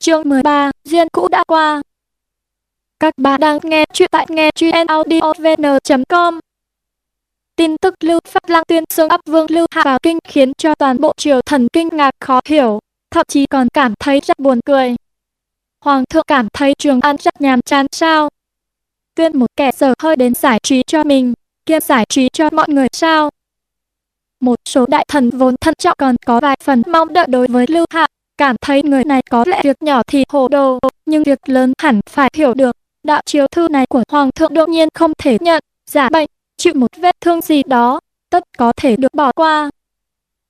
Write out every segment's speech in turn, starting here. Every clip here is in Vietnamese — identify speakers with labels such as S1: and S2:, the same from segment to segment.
S1: chương 13, duyên cũ đã qua. Các bạn đang nghe chuyện tại nghe chuyện audiovn.com. Tin tức Lưu Pháp Lăng tuyên xương ấp vương Lưu Hạ vào kinh khiến cho toàn bộ triều thần kinh ngạc khó hiểu, thậm chí còn cảm thấy rất buồn cười. Hoàng thượng cảm thấy Trường An rất nhàm chán sao? Tuyên một kẻ giờ hơi đến giải trí cho mình, kia giải trí cho mọi người sao? Một số đại thần vốn thận trọng còn có vài phần mong đợi đối với Lưu Hạ, cảm thấy người này có lẽ việc nhỏ thì hồ đồ, nhưng việc lớn hẳn phải hiểu được. Đạo chiếu thư này của Hoàng thượng đương nhiên không thể nhận, giả bệnh, chịu một vết thương gì đó, tất có thể được bỏ qua.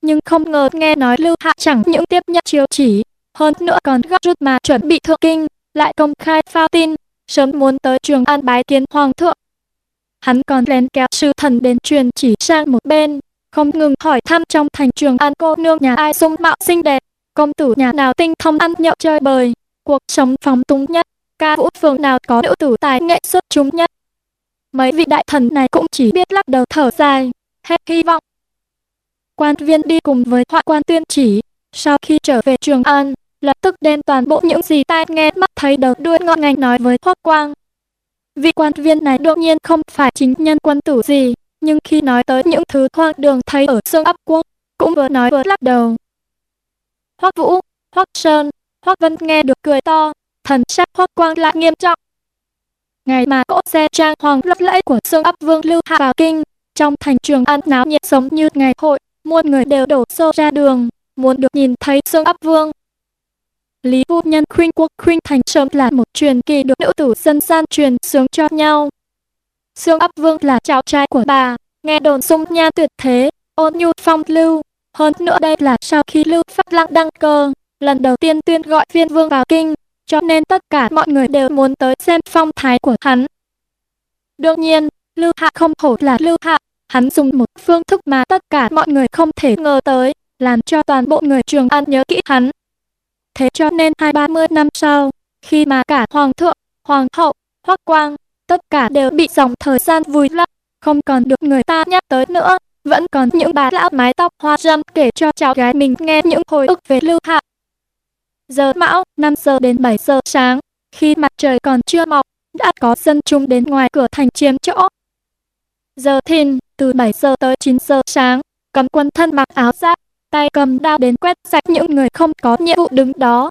S1: Nhưng không ngờ nghe nói Lưu Hạ chẳng những tiếp nhận chiếu chỉ, hơn nữa còn gấp rút mà chuẩn bị thượng kinh, lại công khai phao tin, sớm muốn tới trường an bái kiến Hoàng thượng. Hắn còn lén kéo sư thần đến truyền chỉ sang một bên, không ngừng hỏi thăm trong thành trường an cô nương nhà ai dung mạo xinh đẹp, công tử nhà nào tinh thông ăn nhậu chơi bời, cuộc sống phóng túng nhất, ca vũ phường nào có nữ tử tài nghệ xuất chúng nhất. Mấy vị đại thần này cũng chỉ biết lắc đầu thở dài, hết hy vọng. Quan viên đi cùng với họa quan tuyên chỉ, sau khi trở về Trường An, lập tức đem toàn bộ những gì tai nghe mắt thấy đầu đuôi ngọn ngành nói với Hoắc Quang. Vị quan viên này đương nhiên không phải chính nhân quân tử gì, nhưng khi nói tới những thứ hoang đường thấy ở xương ấp quốc, cũng vừa nói vừa lắc đầu, Hoắc Vũ, Hoắc Sơn, Hoắc Vân nghe được cười to, thần sắc Hoắc Quang lại nghiêm trọng. Ngày mà cỗ xe trang hoàng lấp lẫy của Sương Ấp Vương lưu hạ vào kinh, trong thành trường ăn náo nhiệt sống như ngày hội, muôn người đều đổ xô ra đường, muốn được nhìn thấy Sương Ấp Vương. Lý Vũ Nhân khuyên quốc khuyên thành sớm là một truyền kỳ được nữ tử dân gian truyền sướng cho nhau. Sương Ấp Vương là cháu trai của bà, nghe đồn sung nha tuyệt thế, ôn nhu phong lưu, hơn nữa đây là sau khi Lưu Pháp Lăng đăng cơ, lần đầu tiên tuyên gọi viên vương vào kinh, cho nên tất cả mọi người đều muốn tới xem phong thái của hắn. Đương nhiên, Lưu Hạ không hổ là Lưu Hạ, hắn dùng một phương thức mà tất cả mọi người không thể ngờ tới, làm cho toàn bộ người Trường An nhớ kỹ hắn. Thế cho nên hai ba mươi năm sau, khi mà cả Hoàng thượng, Hoàng hậu, Hoắc Quang, tất cả đều bị dòng thời gian vùi lấp, không còn được người ta nhắc tới nữa, vẫn còn những bà lão mái tóc hoa râm kể cho cháu gái mình nghe những hồi ức về Lưu Hạ. Giờ mão, 5 giờ đến 7 giờ sáng, khi mặt trời còn chưa mọc, đã có dân chúng đến ngoài cửa thành chiếm chỗ. Giờ thìn, từ 7 giờ tới 9 giờ sáng, cấm quân thân mặc áo giáp, tay cầm đao đến quét sạch những người không có nhiệm vụ đứng đó.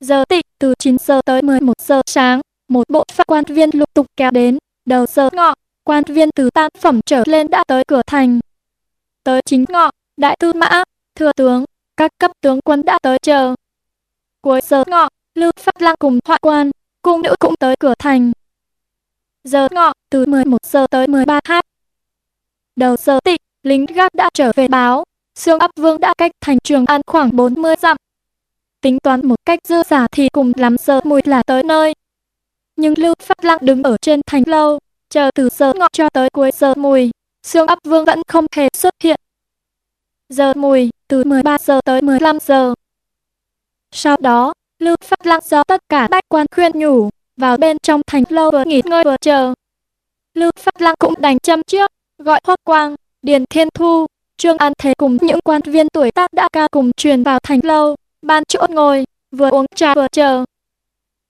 S1: Giờ tị, từ 9 giờ tới 11 giờ sáng, một bộ phận quan viên lục tục kéo đến, đầu giờ ngọ, quan viên từ tam phẩm trở lên đã tới cửa thành. Tới chính ngọ, đại tư mã, thừa tướng, các cấp tướng quân đã tới chờ. Cuối giờ ngọ, Lưu Pháp Lăng cùng họa quan, cung nữ cũng tới cửa thành. Giờ ngọ, từ 11 giờ tới 13 h. Đầu giờ tị, lính gác đã trở về báo, Sương ấp vương đã cách thành trường an khoảng 40 dặm. Tính toán một cách dư giả thì cùng lắm giờ mùi là tới nơi. Nhưng Lưu Pháp Lăng đứng ở trên thành lâu, chờ từ giờ ngọ cho tới cuối giờ mùi, xương ấp vương vẫn không hề xuất hiện. Giờ mùi, từ 13 giờ tới 15 giờ. Sau đó, Lưu Phát Lăng do tất cả bách quan khuyên nhủ, vào bên trong thành lâu vừa nghỉ ngơi vừa chờ. Lưu Phát Lăng cũng đành châm trước, gọi Hoắc Quang, Điền Thiên Thu, Trương An Thế cùng những quan viên tuổi tác đã cao cùng truyền vào thành lâu, ban chỗ ngồi, vừa uống trà vừa chờ.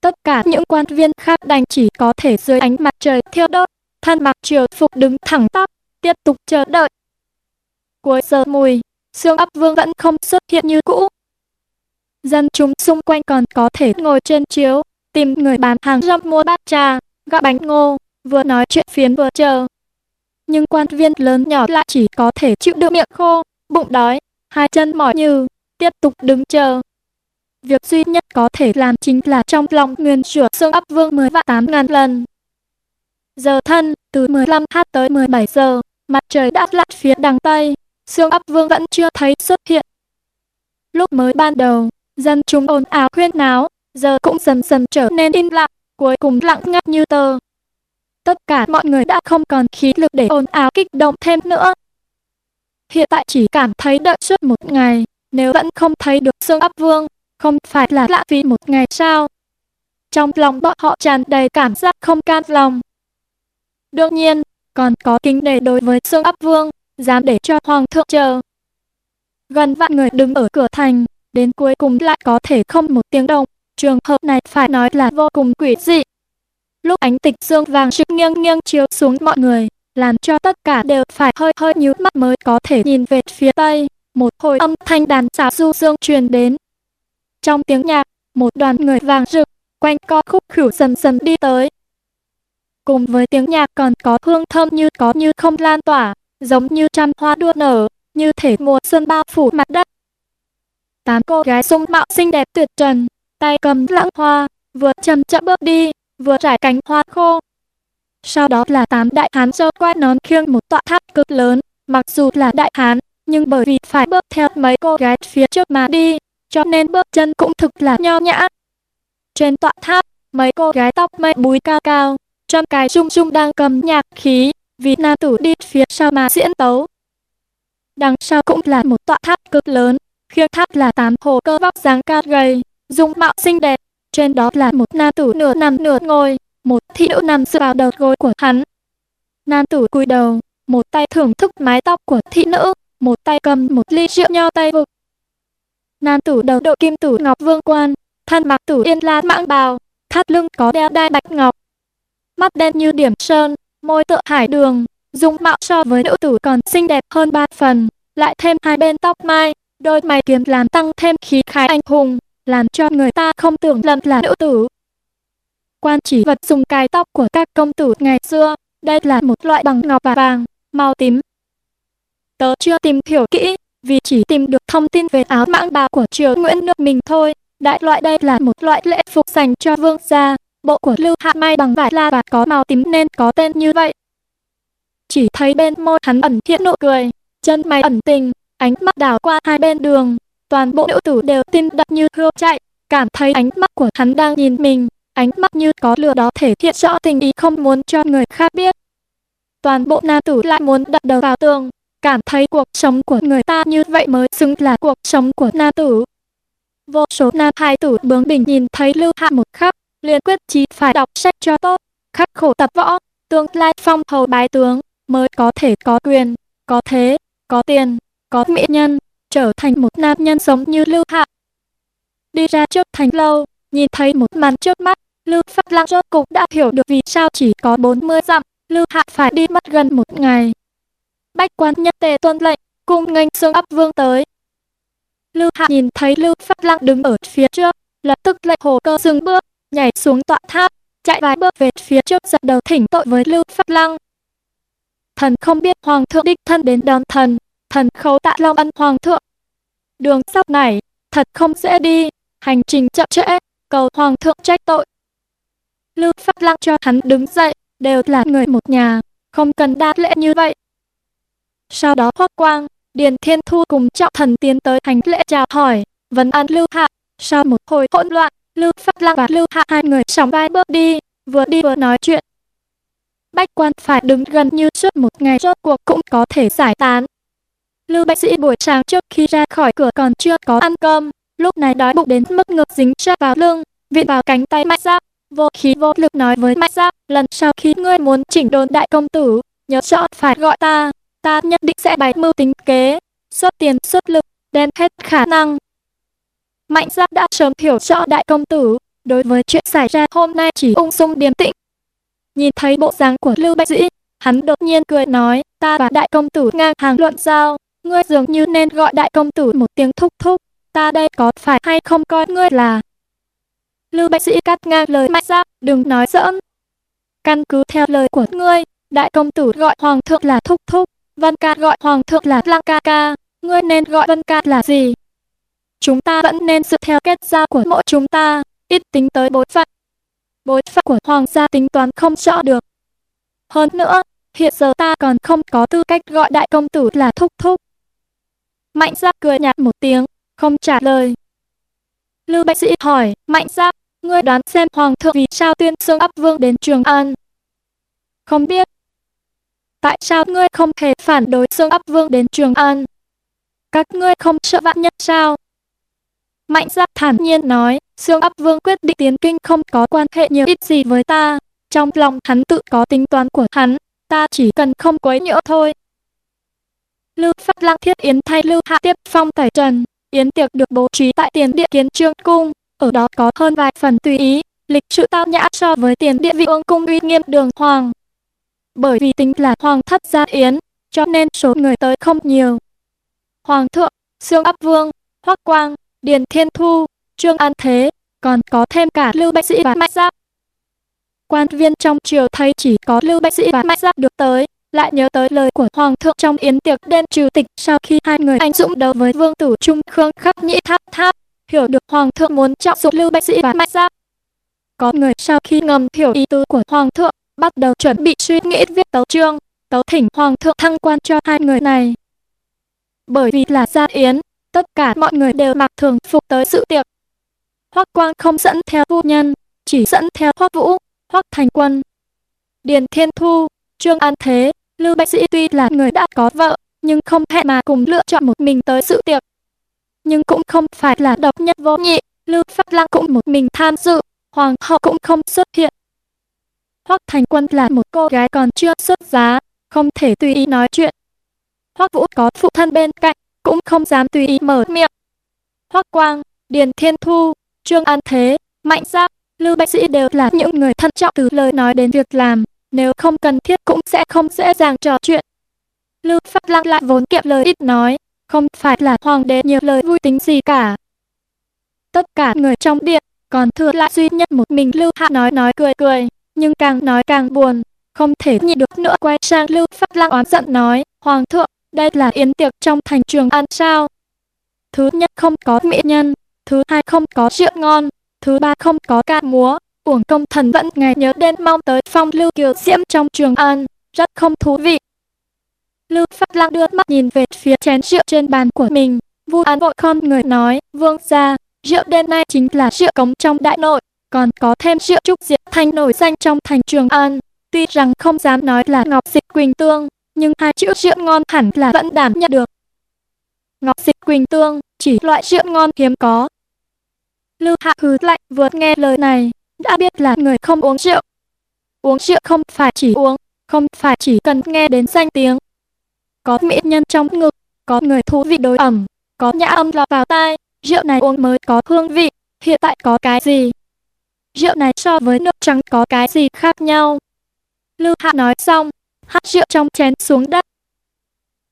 S1: Tất cả những quan viên khác đành chỉ có thể dưới ánh mặt trời thiêu đốt, thân mặc triều phục đứng thẳng tắp, tiếp tục chờ đợi. Cuối giờ mùi, xương ấp vương vẫn không xuất hiện như cũ. Dân chúng xung quanh còn có thể ngồi trên chiếu, tìm người bán hàng rong mua bát trà, gạo bánh ngô, vừa nói chuyện phiếm vừa chờ. Nhưng quan viên lớn nhỏ lại chỉ có thể chịu đựng miệng khô, bụng đói, hai chân mỏi như, tiếp tục đứng chờ. Việc duy nhất có thể làm chính là trong lòng nguyên rửa xương ấp vương 10 vạn 8 ngàn lần. Giờ thân, từ 15h tới 17 giờ, mặt trời đã lặn phía đằng Tây, xương ấp vương vẫn chưa thấy xuất hiện. Lúc mới ban đầu, dân chúng ồn ào khuyên náo, giờ cũng dần dần trở nên im lặng, cuối cùng lặng ngắt như tờ. Tất cả mọi người đã không còn khí lực để ồn ào kích động thêm nữa. Hiện tại chỉ cảm thấy đợi suốt một ngày, nếu vẫn không thấy được xương ấp vương, không phải là lãng phí một ngày sao? Trong lòng bọn họ tràn đầy cảm giác không can lòng. Đương nhiên, còn có kính nể đối với Sương Ấp Vương, dám để cho Hoàng thượng chờ. Gần vạn người đứng ở cửa thành, đến cuối cùng lại có thể không một tiếng động. Trường hợp này phải nói là vô cùng quỷ dị. Lúc ánh tịch dương vàng trực nghiêng nghiêng chiếu xuống mọi người, làm cho tất cả đều phải hơi hơi nhíu mắt mới có thể nhìn về phía tây. Một hồi âm thanh đàn xáo du dương truyền đến. Trong tiếng nhạc, một đoàn người vàng rực, quanh co khúc khửu dần dần đi tới. Cùng với tiếng nhạc còn có hương thơm như có như không lan tỏa, giống như trăm hoa đua nở, như thể mùa xuân bao phủ mặt đất. Tám cô gái sung mạo xinh đẹp tuyệt trần, tay cầm lãng hoa, vừa chậm chậm bước đi, vừa trải cánh hoa khô. Sau đó là tám đại hán dâu quai nón khiêng một tọa tháp cực lớn, mặc dù là đại hán, nhưng bởi vì phải bước theo mấy cô gái phía trước mà đi, cho nên bước chân cũng thực là nho nhã. Trên tọa tháp, mấy cô gái tóc mây búi cao cao, trong cái rung rung đang cầm nhạc khí, vì nam tử đi phía sau mà diễn tấu. Đằng sau cũng là một tọa tháp cực lớn, khiêng tháp là tám hồ cơ vóc dáng cao gầy, dung mạo xinh đẹp. Trên đó là một nam tử nửa nằm nửa ngồi, một thị nữ nằm dựa vào đầu gối của hắn. Nam tử cúi đầu, một tay thưởng thức mái tóc của thị nữ, một tay cầm một ly rượu nho tay vực. Nam tử đầu đội kim tử ngọc vương quan, thân mặc tử yên la mãng bào, thắt lưng có đeo đai bạch ngọc. Mắt đen như điểm sơn, môi tựa hải đường, dung mạo so với nữ tử còn xinh đẹp hơn ba phần, lại thêm hai bên tóc mai, đôi mày kiếm làm tăng thêm khí khái anh hùng, làm cho người ta không tưởng lầm là nữ tử. Quan chỉ vật dùng cài tóc của các công tử ngày xưa, đây là một loại bằng ngọc và vàng, màu tím. Tớ chưa tìm hiểu kỹ, vì chỉ tìm được thông tin về áo mãng bào của triều Nguyễn nước mình thôi. Đại loại đây là một loại lễ phục dành cho vương gia, bộ của Lưu Hạ may bằng vải la và có màu tím nên có tên như vậy. Chỉ thấy bên môi hắn ẩn hiện nụ cười, chân mày ẩn tình, ánh mắt đảo qua hai bên đường, toàn bộ nữ tử đều tin đập như hươu chạy, cảm thấy ánh mắt của hắn đang nhìn mình, ánh mắt như có lửa đó thể hiện rõ tình ý không muốn cho người khác biết. Toàn bộ nam tử lại muốn đập đầu vào tường, cảm thấy cuộc sống của người ta như vậy mới xứng là cuộc sống của nam tử. Vô số nam hai tử bướng bỉnh nhìn thấy Lưu Hạ một khắc, liền quyết chí phải đọc sách cho tốt, khắc khổ tập võ, tương lai phong hầu bái tướng, mới có thể có quyền, có thế, có tiền, có mỹ nhân, trở thành một nam nhân giống như Lưu Hạ. Đi ra trước thành lâu, nhìn thấy một màn trước mắt, Lưu Phát Lăng rốt cục đã hiểu được vì sao chỉ có 40 dặm, Lưu Hạ phải đi mất gần một ngày. Bách quan nhất tề tuân lệnh, cung nghênh xương ấp vương tới. Lưu Hạ nhìn thấy Lưu Phát Lăng đứng ở phía trước, lập tức lệnh hồ cơ dừng bước, nhảy xuống tọa tháp, chạy vài bước về phía trước dập đầu thỉnh tội với Lưu Phát Lăng. Thần không biết Hoàng thượng đích thân đến đón thần, thần khấu tạ long ân Hoàng thượng. Đường sóc này, thật không dễ đi, hành trình chậm trễ, cầu Hoàng thượng trách tội. Lưu Phát Lăng cho hắn đứng dậy, đều là người một nhà, không cần đa lễ như vậy. Sau đó Hoắc Quang, Điền Thiên Thu cùng trọng thần tiến tới hành lễ chào hỏi, vấn an Lưu Hạ. Sau một hồi hỗn loạn, Lưu Phát Lăng và Lưu Hạ hai người sóng vai bước đi, vừa đi vừa nói chuyện. Bách quan phải đứng gần như suốt một ngày rốt cuộc cũng có thể giải tán. Lưu Bạch Sĩ buổi sáng trước khi ra khỏi cửa còn chưa có ăn cơm, lúc này đói bụng đến mức ngực dính sát vào lưng, viện vào cánh tay Mạnh Giáp, vô khí vô lực nói với Mạnh Giáp, lần sau khi ngươi muốn chỉnh đồn đại công tử, nhớ rõ phải gọi ta, ta nhất định sẽ bày mưu tính kế, xuất tiền xuất lực, đem hết khả năng. Mạnh Giáp đã sớm hiểu rõ đại công tử, đối với chuyện xảy ra hôm nay chỉ ung dung điềm tĩnh. Nhìn thấy bộ dáng của Lưu Bạch Dĩ, hắn đột nhiên cười nói, ta và đại công tử ngang hàng luận giao, ngươi dường như nên gọi đại công tử một tiếng thúc thúc, ta đây có phải hay không coi ngươi là... Lưu Bạch Sĩ cắt ngang lời Mạnh Giáp, đừng nói giỡn. Căn cứ theo lời của ngươi, đại công tử gọi hoàng thượng là thúc thúc, Vân ca gọi hoàng thượng là lăng ca ca, ngươi nên gọi Vân ca là gì? Chúng ta vẫn nên dựa theo kết giao của mỗi chúng ta, ít tính tới bối phận. Bối phận của hoàng gia tính toán không rõ được. Hơn nữa, hiện giờ ta còn không có tư cách gọi đại công tử là thúc thúc. Mạnh Giáp cười nhạt một tiếng, không trả lời. Lưu Bạch Sĩ hỏi, Mạnh Giáp, ngươi đoán xem Hoàng thượng vì sao tuyên xương ấp vương đến Trường An? Không biết. Tại sao ngươi không hề phản đối xương ấp vương đến Trường An? Các ngươi không sợ vạn nhất sao? Mạnh Giáp thản nhiên nói, xương ấp vương quyết định tiến kinh không có quan hệ nhiều ít gì với ta. Trong lòng hắn tự có tính toán của hắn, ta chỉ cần không quấy nhiễu thôi. Lưu Phát Lăng Thiết Yến thay Lưu Hạ tiếp phong tẩy trần, Yến tiệc được bố trí tại tiền điện kiến trương cung, ở đó có hơn vài phần tùy ý, lịch sự tao nhã so với tiền điện vị ương cung uy nghiêm đường hoàng. Bởi vì tính là hoàng thất gia yến, cho nên số người tới không nhiều. Hoàng thượng, Sương Ấp Vương, Hoắc Quang, Điền Thiên Thu, Trương An Thế, còn có thêm cả Lưu Bạch Sĩ và Mạnh Giáp. Quan viên trong triều thấy chỉ có Lưu Bạch Sĩ và Mạnh Giáp được tới, lại nhớ tới lời của Hoàng thượng trong yến tiệc đêm trừ tịch sau khi hai người anh dũng đấu với Vương Tử Trung Khương khắp nhĩ tháp tháp, hiểu được Hoàng thượng muốn trọng dụng Lưu Bạch Sĩ và Mạnh Giáp. Có người sau khi ngầm hiểu ý tứ của Hoàng thượng, bắt đầu chuẩn bị suy nghĩ viết tấu chương, tấu thỉnh Hoàng thượng thăng quan cho hai người này. Bởi vì là gia yến, tất cả mọi người đều mặc thường phục tới sự tiệc. Hoắc Quang không dẫn theo phu nhân, chỉ dẫn theo Hoắc Vũ, Hoắc Thành Quân. Điền Thiên Thu, Trương An Thế, Lưu Bạch Sĩ tuy là người đã có vợ, nhưng không hẹn mà cùng lựa chọn một mình tới sự tiệc. Nhưng cũng không phải là độc nhất vô nhị, Lưu Phát Lang cũng một mình tham dự, Hoàng hậu cũng không xuất hiện. Hoắc Thành Quân là một cô gái còn chưa xuất giá, không thể tùy ý nói chuyện. Hoắc Vũ có phụ thân bên cạnh, cũng không dám tùy ý mở miệng. Hoắc Quang, Điền Thiên Thu, Trương An Thế, Mạnh Giáp, Lưu Bạch Sĩ đều là những người thận trọng từ lời nói đến việc làm, nếu không cần thiết cũng sẽ không dễ dàng trò chuyện. Lưu Pháp Lăng lại vốn kiệm lời ít nói, không phải là hoàng đế nhiều lời vui tính gì cả. Tất cả người trong điện, còn thừa lại duy nhất một mình Lưu Hạ nói nói cười cười, nhưng càng nói càng buồn, không thể nhịn được nữa quay sang Lưu Phát Lăng oán giận nói, Hoàng thượng, đây là yến tiệc trong thành trường ăn sao? Thứ nhất không có mỹ nhân, thứ hai không có rượu ngon, thứ ba không có ca múa, uổng công thần vẫn ngày nhớ đêm mong tới phong lưu kiều diễm trong trường an, rất không thú vị. Lưu Phát Lăng đưa mắt nhìn về phía chén rượu trên bàn của mình, Vu An vội con người nói, vương gia, rượu đêm nay chính là rượu cống trong đại nội, còn có thêm rượu trúc diệt thanh nổi danh trong thành trường an. Tuy rằng không dám nói là ngọc dịch quỳnh tương, nhưng hai chữ rượu ngon hẳn là vẫn đảm nhận được. Ngọc dịch quỳnh tương, chỉ loại rượu ngon hiếm có. Lưu Hạ hứ lạnh vừa nghe lời này, đã biết là người không uống rượu. Uống rượu không phải chỉ uống, không phải chỉ cần nghe đến danh tiếng. Có mỹ nhân trong ngực, có người thú vị đối ẩm, có nhã âm lọt vào tai, rượu này uống mới có hương vị, hiện tại có cái gì? Rượu này so với nước trắng có cái gì khác nhau? Lưu Hạ nói xong, hát rượu trong chén xuống đất.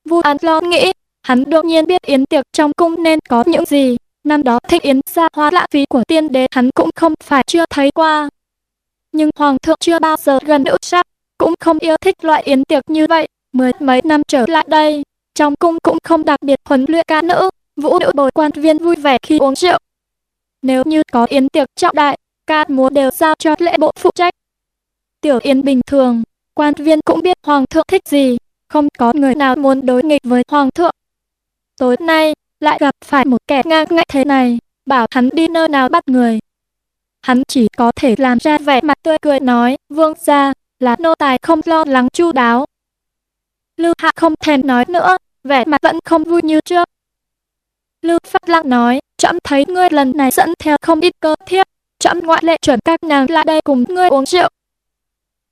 S1: Vu An lo nghĩ, hắn đột nhiên biết yến tiệc trong cung nên có những gì. Năm đó thích yến ra hoa lạ phí của tiên đế hắn cũng không phải chưa thấy qua. Nhưng hoàng thượng chưa bao giờ gần nữ sắc, cũng không yêu thích loại yến tiệc như vậy. Mười mấy năm trở lại đây, trong cung cũng không đặc biệt huấn luyện ca nữ, vũ nữ bồi quan viên vui vẻ khi uống rượu. Nếu như có yến tiệc trọng đại, ca múa đều giao cho lễ bộ phụ trách. Tiểu yến bình thường, quan viên cũng biết hoàng thượng thích gì, không có người nào muốn đối nghịch với hoàng thượng. Tối nay, lại gặp phải một kẻ ngang ngạnh thế này, bảo hắn đi nơi nào bắt người. Hắn chỉ có thể làm ra vẻ mặt tươi cười nói, vương gia, là nô tài không lo lắng chu đáo. Lưu Hạ không thèm nói nữa, vẻ mặt vẫn không vui như trước. Lưu Phát Lăng nói, trẫm thấy ngươi lần này dẫn theo không ít cơ thiếp, trẫm ngoại lệ chuẩn các nàng lại đây cùng ngươi uống rượu.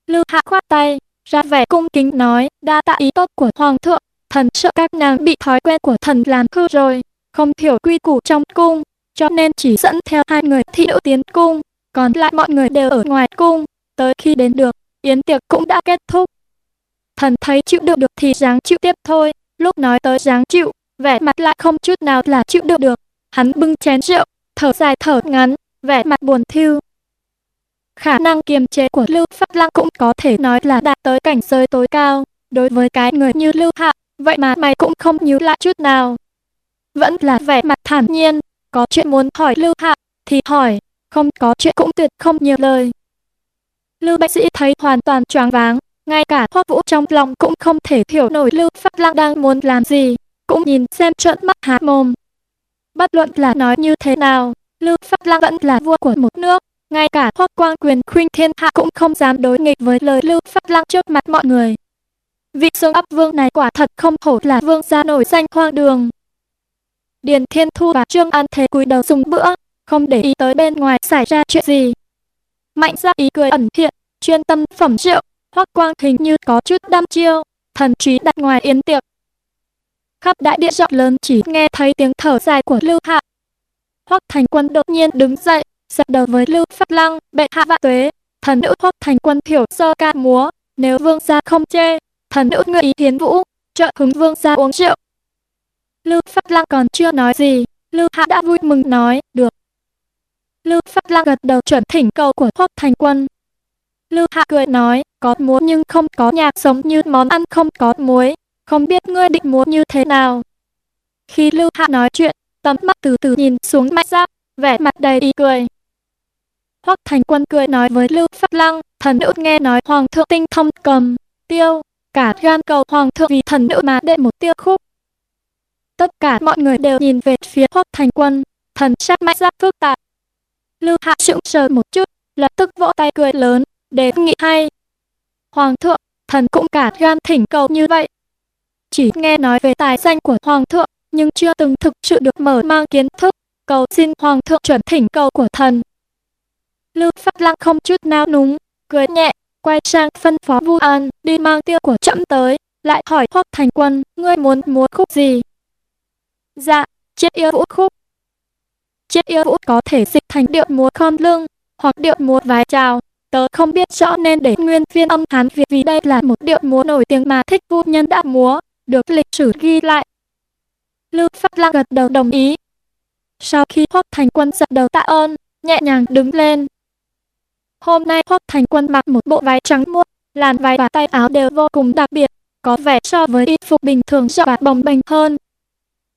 S1: Lưu Hạ khoát tay, ra vẻ cung kính nói, đa tạ ý tốt của Hoàng thượng, thần sợ các nàng bị thói quen của thần làm hư rồi, không hiểu quy củ trong cung, cho nên chỉ dẫn theo hai người thị nữ tiến cung, còn lại mọi người đều ở ngoài cung. Tới khi đến được, yến tiệc cũng đã kết thúc. Thần thấy chịu đựng được thì dáng chịu tiếp thôi, lúc nói tới dáng chịu, vẻ mặt lại không chút nào là chịu đựng được. Hắn bưng chén rượu, thở dài thở ngắn, vẻ mặt buồn thiêu. Khả năng kiềm chế của Lưu Pháp Lăng cũng có thể nói là đạt tới cảnh giới tối cao. Đối với cái người như Lưu Hạ, vậy mà mày cũng không nhíu lại chút nào. Vẫn là vẻ mặt thản nhiên, có chuyện muốn hỏi Lưu Hạ, thì hỏi, không có chuyện cũng tuyệt không nhiều lời. Lưu Bạch Sĩ thấy hoàn toàn choáng váng, ngay cả Hoắc Vũ trong lòng cũng không thể hiểu nổi Lưu Pháp Lăng đang muốn làm gì, cũng nhìn xem trợn mắt há mồm. Bất luận là nói như thế nào, Lưu Pháp Lăng vẫn là vua của một nước, ngay cả Hoắc Quang Quyền khuynh thiên hạ cũng không dám đối nghịch với lời Lưu Pháp Lăng trước mặt mọi người. Vị sông ấp vương này quả thật không hổ là vương gia nổi danh hoang đường. Điền Thiên Thu và Trương An Thế cúi đầu dùng bữa, không để ý tới bên ngoài xảy ra chuyện gì. Mạnh ra ý cười ẩn hiện, chuyên tâm phẩm rượu, Hoắc Quang hình như có chút đam chiêu, thần trí đặt ngoài yến tiệc. khắp đại địa rộng lớn chỉ nghe thấy tiếng thở dài của Lưu Hạ. Hoắc Thành Quân đột nhiên đứng dậy, dập đầu với Lưu Pháp Lăng, bệ hạ vạn tuế, thần nữ Hoắc Thành Quân thiểu sơ ca múa, nếu vương gia không chê, thần nữ nguyện ý hiến vũ, trợ hứng vương gia uống rượu. Lưu Pháp Lăng còn chưa nói gì, Lưu Hạ đã vui mừng nói, được. Lưu Pháp Lăng gật đầu chuẩn thỉnh cầu của Hoắc Thành Quân. Lưu Hạ cười nói, có múa nhưng không có nhạc giống như món ăn không có muối, không biết ngươi định múa như thế nào. Khi Lưu Hạ nói chuyện, tầm mắt từ từ nhìn xuống mạnh giáp, vẻ mặt đầy ý cười. Hoắc Thành Quân cười nói với Lưu Pháp Lăng, thần nữ nghe nói hoàng thượng tinh thông cầm, tiêu, cả gan cầu hoàng thượng vì thần nữ mà đệ một tiêu khúc. Tất cả mọi người đều nhìn về phía Hoắc Thành Quân, thần sắc mạnh giáp phức tạp. Lưu Hạ sững sờ một chút, lập tức vỗ tay cười lớn, đề nghị hay. Hoàng thượng, thần cũng cả gan thỉnh cầu như vậy. Chỉ nghe nói về tài danh của Hoàng thượng, nhưng chưa từng thực sự được mở mang kiến thức, cầu xin Hoàng thượng chuẩn thỉnh cầu của thần. Lưu pháp Lăng không chút nào núng, cười nhẹ, quay sang phân phó Vu An đi mang tiêu của trẫm tới, lại hỏi Hoắc Thành Quân, ngươi muốn múa khúc gì? Dạ, chiết yêu vũ khúc. Chiết yêu vũ có thể dịch thành điệu múa khom lưng, hoặc điệu múa vái chào. Tớ không biết rõ nên để nguyên phiên âm Hán Việt vì đây là một điệu múa nổi tiếng mà thích vu nhân đã múa, được lịch sử ghi lại. Lưu Pháp Lăng gật đầu đồng ý. Sau khi Hoắc Thành Quân dập đầu tạ ơn, nhẹ nhàng đứng lên, Hôm nay Hoắc Thành Quân mặc một bộ váy trắng muốt, làn váy và tay áo đều vô cùng đặc biệt, có vẻ so với y phục bình thường rộng và bồng bềnh hơn.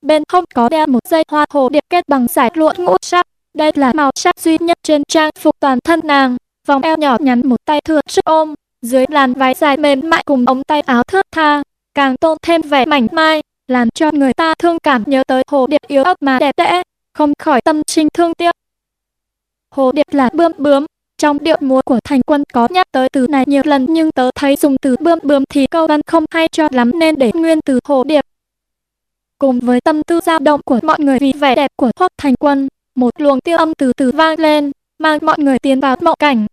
S1: Bên hông có đeo một dây hoa hồ điệp kết bằng giải lụa ngũ sắc, đây là màu sắc duy nhất trên trang phục toàn thân nàng. Vòng eo nhỏ nhắn một tay thừa sức ôm, dưới làn váy dài mềm mại cùng ống tay áo thướt tha, càng tôn thêm vẻ mảnh mai, làm cho người ta thương cảm nhớ tới hồ điệp yếu ớt mà đẹp đẽ, không khỏi tâm sinh thương tiếc. Hồ điệp là bươm bướm, trong điệu múa của thành quân có nhắc tới từ này nhiều lần nhưng tớ thấy dùng từ bươm bướm thì câu văn không hay cho lắm nên để nguyên từ hồ điệp. Cùng với tâm tư dao động của mọi người vì vẻ đẹp của Hoắc Thành Quân, một luồng tiêu âm từ từ vang lên, mang mọi người tiến vào mộng cảnh.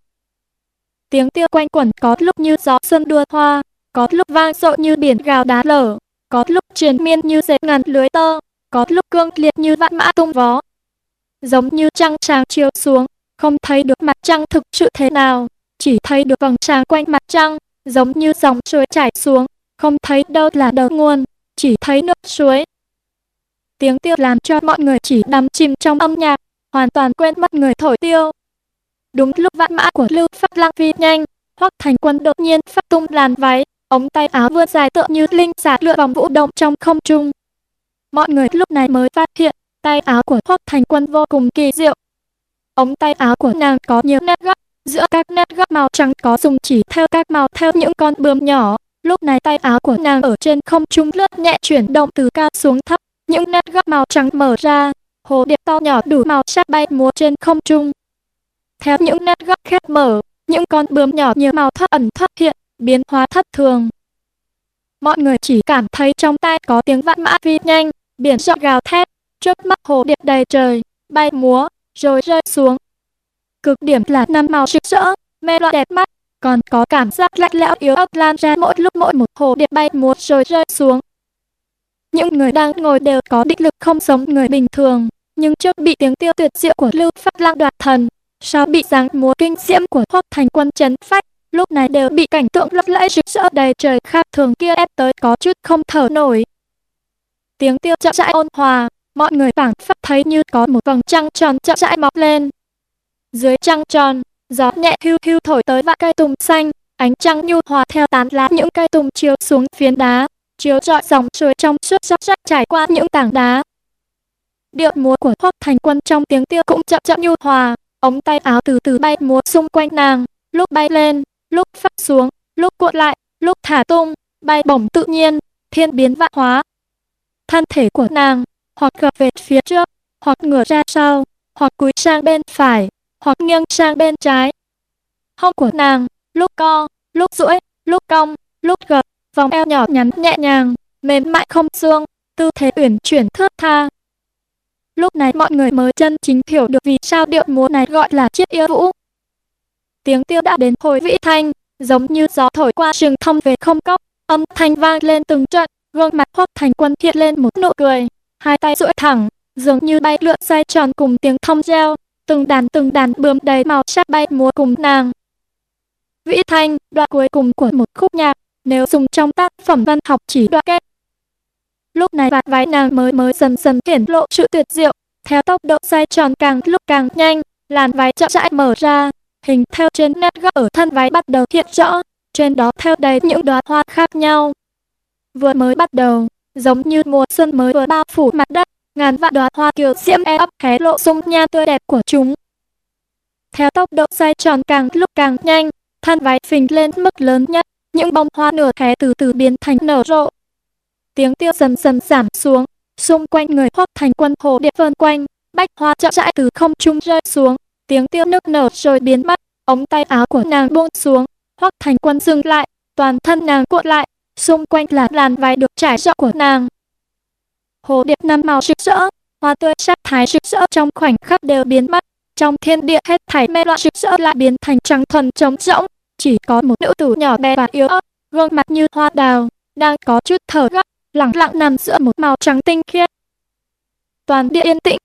S1: Tiếng tiêu quanh quẩn có lúc như gió xuân đua hoa, có lúc vang dội như biển gào đá lở, có lúc truyền miên như dệt ngàn lưới tơ, có lúc cương liệt như vạn mã tung vó. Giống như trăng sáng chiếu xuống, không thấy được mặt trăng thực sự thế nào, chỉ thấy được vầng sáng quanh mặt trăng, giống như dòng suối chảy xuống, không thấy đâu là đầu nguồn, chỉ thấy nước suối. Tiếng tiêu làm cho mọi người chỉ đắm chìm trong âm nhạc, hoàn toàn quên mất người thổi tiêu. Đúng lúc vạn mã của Lưu Phát Lăng phi nhanh, Hoắc Thành Quân đột nhiên phát tung làn váy, ống tay áo vươn dài tựa như linh xà lượn vòng vũ động trong không trung. Mọi người lúc này mới phát hiện, tay áo của Hoắc Thành Quân vô cùng kỳ diệu, Ống tay áo của nàng có nhiều nét gấp, giữa các nét gấp màu trắng có dùng chỉ theo các màu theo những con bướm nhỏ. Lúc này tay áo của nàng ở trên không trung lướt nhẹ chuyển động từ cao xuống thấp, những nét gấp màu trắng mở ra, hồ điệp to nhỏ đủ màu sắc bay múa trên không trung. Theo những nét gấp khép mở, những con bướm nhỏ nhiều màu thoát ẩn thoát hiện, biến hóa thất thường. Mọi người chỉ cảm thấy trong tay có tiếng vạn mã phi nhanh, biển rộng gào thét, trước mắt hồ điệp đầy trời, bay múa, rồi rơi xuống. Cực điểm là năm màu rực rỡ, mê loạn đẹp mắt, còn có cảm giác lạnh lẽo yếu ớt lan ra mỗi lúc mỗi một hồ điệp bay múa rồi rơi xuống. Những người đang ngồi đều có định lực không giống người bình thường, nhưng trước bị tiếng tiêu tuyệt diệu của Lưu pháp Lang đoạt thần, sau bị dáng múa kinh diễm của Hoắc Thành Quân chấn phách, lúc này đều bị cảnh tượng lấp lẫy rực rỡ đầy trời khác thường kia ép tới có chút không thở nổi. Tiếng tiêu chậm rãi ôn hòa, mọi người phảng phất thấy như có một vầng trăng tròn chậm rãi mọc lên. Dưới trăng tròn, gió nhẹ hưu hưu thổi tới vạn cây tùng xanh, ánh trăng nhu hòa theo tán lá những cây tùng chiếu xuống phiến đá, chiếu rọi dòng suối trong suốt róc rách trải qua những tảng đá. Điệu múa của Hoắc Thành Quân trong tiếng tiêu cũng chậm chậm nhu hòa, ống tay áo từ từ bay múa xung quanh nàng, lúc bay lên, lúc phát xuống, lúc cuộn lại, lúc thả tung, bay bổng tự nhiên, thiên biến vạn hóa. Thân thể của nàng hoặc gập về phía trước, hoặc ngửa ra sau, hoặc cúi sang bên phải, hoặc nghiêng sang bên trái. Hông của nàng, lúc co, lúc duỗi, lúc cong, lúc gập, vòng eo nhỏ nhắn nhẹ nhàng, mềm mại không xương, tư thế uyển chuyển thướt tha. Lúc này mọi người mới chân chính hiểu được vì sao điệu múa này gọi là chiếc yêu vũ. Tiếng tiêu đã đến hồi vĩ thanh, giống như gió thổi qua rừng thông về không cốc, âm thanh vang lên từng trận, gương mặt Hoắc Thành Quân hiện lên một nụ cười, hai tay duỗi thẳng, dường như bay lượn xoay tròn cùng tiếng thông reo, từng đàn từng đàn bướm đầy màu sắc bay múa cùng nàng. Vĩ Thanh, đoạn cuối cùng của một khúc nhạc, nếu dùng trong tác phẩm văn học chỉ đoạn kết. Lúc này vạt váy nàng mới mới dần dần hiển lộ sự tuyệt diệu, theo tốc độ xoay tròn càng lúc càng nhanh, làn váy chậm rãi mở ra, hình theo trên nét góc ở thân váy bắt đầu hiện rõ, trên đó theo đầy những đóa hoa khác nhau. Vừa mới bắt đầu, giống như mùa xuân mới vừa bao phủ mặt đất, ngàn vạn đóa hoa kiều diễm e ấp hé lộ dung nha tươi đẹp của chúng. Theo tốc độ xoay tròn càng lúc càng nhanh, thân váy phình lên mức lớn nhất, những bông hoa nửa hé từ từ biến thành nở rộ. Tiếng tiêu dần dần giảm xuống, xung quanh người hoặc thành quân hồ điệp vơn quanh, bách hoa chậm rãi từ không trung rơi xuống, tiếng tiêu nức nở rồi biến mất, ống tay áo của nàng buông xuống, hoắc thành quân dừng lại, toàn thân nàng cuộn lại, xung quanh là làn váy được trải rộng của nàng. Hồ điệp năm màu rực rỡ, hoa tươi sắc thái rực rỡ trong khoảnh khắc đều biến mất, trong thiên địa hết thảy mê loạn rực rỡ lại biến thành trắng thuần trống rỗng, chỉ có một nữ tử nhỏ bé và yếu ớt, gương mặt như hoa đào, đang có chút thở gấp, lặng lặng nằm giữa một màu trắng tinh khiết. Toàn địa yên tĩnh.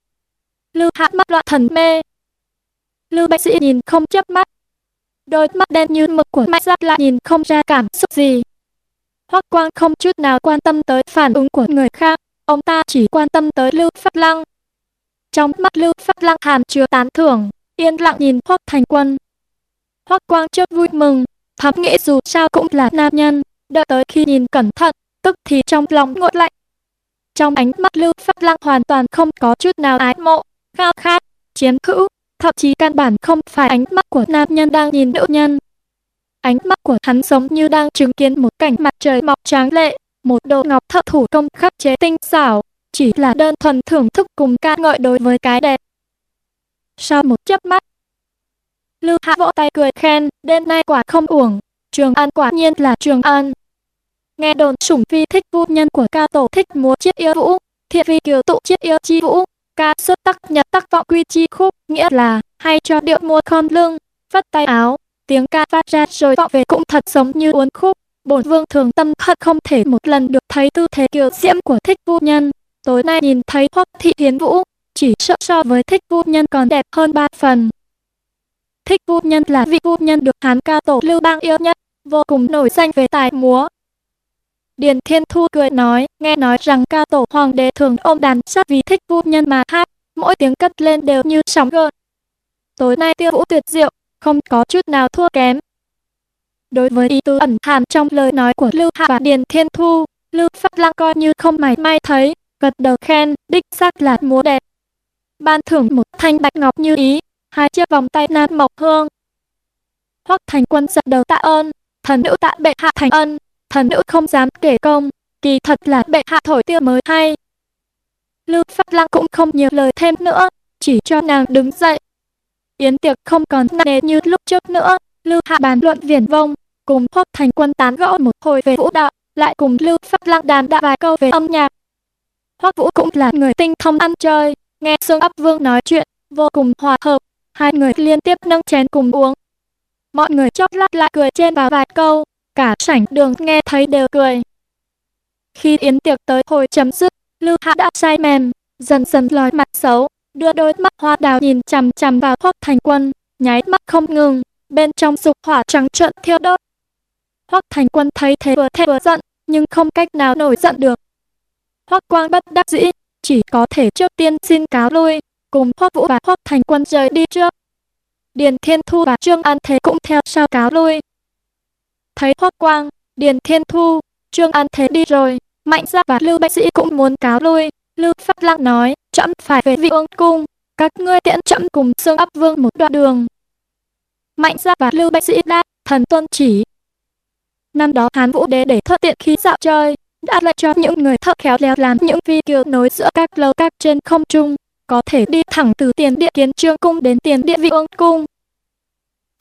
S1: Lưu Hạ mắt loạn thần mê. Lưu bác Sĩ nhìn không chớp mắt. Đôi mắt đen như mực của Mạnh Giáp lại nhìn không ra cảm xúc gì. Hoắc Quang không chút nào quan tâm tới phản ứng của người khác, ông ta chỉ quan tâm tới Lưu Pháp Lăng. Trong mắt Lưu Pháp Lăng hàm chứa tán thưởng, yên lặng nhìn Hoắc Thành Quân. Hoắc Quang chợt vui mừng, thầm nghĩ dù sao cũng là nam nhân, đợi tới khi nhìn cẩn thận, tức thì trong lòng nguội lạnh. Trong ánh mắt Lưu Pháp Lăng hoàn toàn không có chút nào ái mộ, khao khát, chiếm hữu, thậm chí căn bản không phải ánh mắt của nam nhân đang nhìn nữ nhân. Ánh mắt của hắn giống như đang chứng kiến một cảnh mặt trời mọc tráng lệ, một đồ ngọc thợ thủ công khắc chế tinh xảo, chỉ là đơn thuần thưởng thức cùng ca ngợi đối với cái đẹp. Sau một chớp mắt, Lưu Hạ vỗ tay cười khen, đêm nay quả không uổng, Trường An quả nhiên là Trường An. Nghe đồn sủng phi thích vũ nhân của ca tổ thích múa chiết yêu vũ, thiện vi kiều tụ chiết yêu chi vũ, ca xuất tắc nhật tắc vọng quy chi khúc, nghĩa là hay cho điệu múa khom lưng, vắt tay áo, tiếng ca phát ra rồi vọng về cũng thật giống như uốn khúc. Bổn vương thường tâm hận không thể một lần được thấy tư thế kiều diễm của thích vũ nhân. Tối nay nhìn thấy hoắc thị hiến vũ, chỉ sợ so với thích vũ nhân còn đẹp hơn ba phần. Thích vũ nhân là vị vũ nhân được hán ca tổ lưu bang yêu nhất, vô cùng nổi danh về tài múa, Điền Thiên Thu cười nói, nghe nói rằng ca tổ hoàng đế thường ôm đàn sát vì thích vũ nhân mà hát, mỗi tiếng cất lên đều như sóng gợn. Tối nay tiêu vũ tuyệt diệu, không có chút nào thua kém. Đối với ý tứ ẩn hàm trong lời nói của Lưu Hạ và Điền Thiên Thu, Lưu pháp Lăng coi như không mảy may thấy, gật đầu khen, đích xác là múa đẹp. Ban thưởng một thanh bạch ngọc như ý, hai chiếc vòng tay nam mộc hương. Hoắc Thành Quân giật đầu tạ ơn, thần nữ tạ bệ hạ thành ân, thần nữ không dám kể công, kỳ thật là bệ hạ thổi tiêu mới hay. Lưu Pháp Lăng cũng không nhiều lời thêm nữa, chỉ cho nàng đứng dậy. Yến tiệc không còn nề như lúc trước nữa, Lưu Hạ bàn luận viển vông, cùng Hoắc Thành Quân tán gẫu một hồi về vũ đạo, lại cùng Lưu Pháp Lăng đàm đạo vài câu về âm nhạc. Hoắc Vũ cũng là người tinh thông ăn chơi, nghe Sương Ấp Vương nói chuyện, vô cùng hòa hợp, hai người liên tiếp nâng chén cùng uống. Mọi người chốc lát lại cười trên vào vài câu, cả sảnh đường nghe thấy đều cười. Khi yến tiệc tới hồi chấm dứt, Lưu Hạ đã say mềm, dần dần lòi mặt xấu, đưa đôi mắt hoa đào nhìn chằm chằm vào Hoắc Thành Quân, nháy mắt không ngừng, bên trong dục hỏa trắng trợn thiêu đốt. Hoắc Thành Quân thấy thế vừa thẹn vừa giận, nhưng không cách nào nổi giận được. Hoắc Quang bất đắc dĩ, chỉ có thể trước tiên xin cáo lui, cùng Hoắc Vũ và Hoắc Thành Quân rời đi trước. Điền Thiên Thu và Trương An Thế cũng theo sau cáo lui, thấy Hoắc Quang, Điền Thiên Thu, Trương An Thế đi rồi, Mạnh Gia và Lưu Bạch Sĩ cũng muốn cáo lui. Lưu Pháp Lăng nói, chậm phải về vị ương cung, các ngươi tiễn chậm cùng xương ấp vương một đoạn đường. Mạnh Gia và Lưu Bạch Sĩ đáp, thần tuân chỉ. Năm đó Hán Vũ Đế để thuận tiện khí dạo chơi, đã lệnh cho những người thợ khéo léo làm những phi kiều nối giữa các lầu các trên không trung, có thể đi thẳng từ tiền địa kiến trương cung đến tiền địa vị ương cung.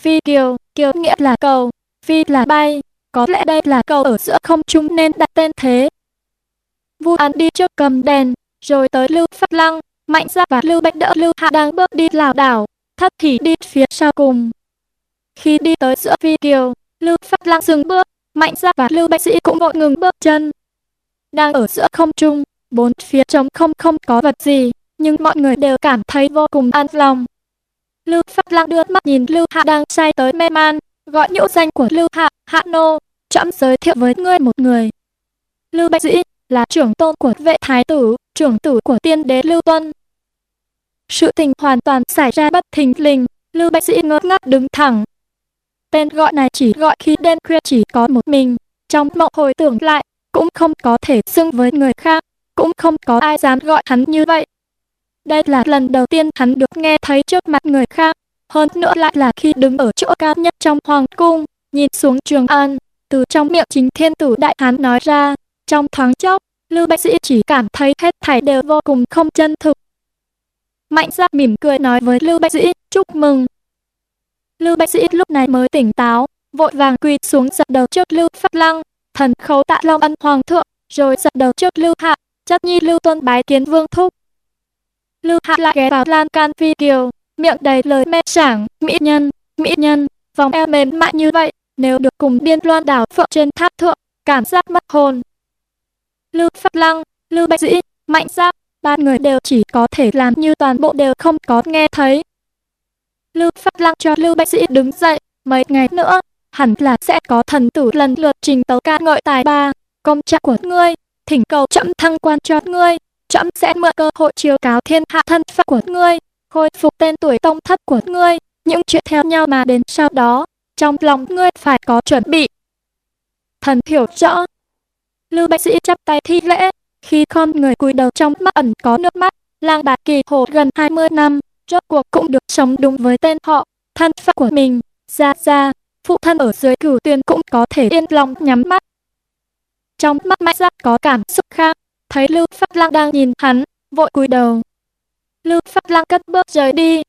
S1: Phi kiều, kiều nghĩa là cầu, phi là bay, có lẽ đây là cầu ở giữa không trung nên đặt tên thế. Vu An đi trước cầm đèn, rồi tới Lưu Pháp Lăng, Mạnh Gia và Lưu Bạch đỡ Lưu Hạ đang bước đi lảo đảo, thất thì đi phía sau cùng. Khi đi tới giữa phi kiều, Lưu Pháp Lăng dừng bước, Mạnh Gia và Lưu Bạch Sĩ cũng vội ngừng bước chân. đang ở giữa không trung, bốn phía trống không không có vật gì, nhưng mọi người đều cảm thấy vô cùng an lòng. Lưu pháp Lăng đưa mắt nhìn Lưu Hạ đang say tới mê man, gọi nhũ danh của Lưu Hạ, Hạ Nô, chậm giới thiệu với ngươi một người. Lưu Bạch Dĩ là trưởng tôn của vệ thái tử, trưởng tử của tiên đế Lưu Tuân. Sự tình hoàn toàn xảy ra bất thình lình, Lưu Bạch Dĩ ngơ ngác đứng thẳng. Tên gọi này chỉ gọi khi đêm khuya chỉ có một mình, trong mộng hồi tưởng lại, cũng không có thể xưng với người khác, cũng không có ai dám gọi hắn như vậy. Đây là lần đầu tiên hắn được nghe thấy trước mặt người khác, hơn nữa lại là khi đứng ở chỗ cao nhất trong hoàng cung, nhìn xuống Trường An, từ trong miệng chính thiên tử đại hán nói ra, trong thoáng chốc, Lưu Bạch Sĩ chỉ cảm thấy hết thảy đều vô cùng không chân thực. Mạnh ra mỉm cười nói với Lưu Bạch Sĩ, chúc mừng. Lưu Bạch Sĩ lúc này mới tỉnh táo, vội vàng quỳ xuống dập đầu trước Lưu Pháp Lăng, thần khấu tạ long ân hoàng thượng, rồi dập đầu trước Lưu Hạ, chất nhi Lưu Tuân bái kiến vương thúc. Lưu Hạ lại ghé vào lan can phi kiều, miệng đầy lời mê sảng, mỹ nhân, mỹ nhân, vòng eo mềm mại như vậy, nếu được cùng biên loan đảo phượng trên tháp thượng, cảm giác mất hồn. Lưu Pháp Lăng, Lưu Bạch Dĩ, Mạnh Giáp, ba người đều chỉ có thể làm như toàn bộ đều không có nghe thấy. Lưu Pháp Lăng cho Lưu Bạch Dĩ đứng dậy, mấy ngày nữa, hẳn là sẽ có thần tử lần lượt trình tấu ca ngợi tài ba, công trạng của ngươi, thỉnh cầu chậm thăng quan cho ngươi, chậm sẽ mượn cơ hội chiếu cáo thiên hạ thân phận của ngươi, khôi phục tên tuổi tông thất của ngươi, những chuyện theo nhau mà đến sau đó, trong lòng ngươi phải có chuẩn bị. Thần hiểu rõ. Lưu Bạch Sĩ chắp tay thi lễ, khi con người cúi đầu trong mắt ẩn có nước mắt, lang bạc kỳ hồ gần 20 năm, rốt cuộc cũng được sống đúng với tên họ, thân phận của mình, ra ra, phụ thân ở dưới cửu tuyên cũng có thể yên lòng nhắm mắt. Trong mắt mạnh giác có cảm xúc khác, thấy Lưu Pháp Lăng đang nhìn hắn, vội cúi đầu. Lưu Phát Lăng cất bước rời đi.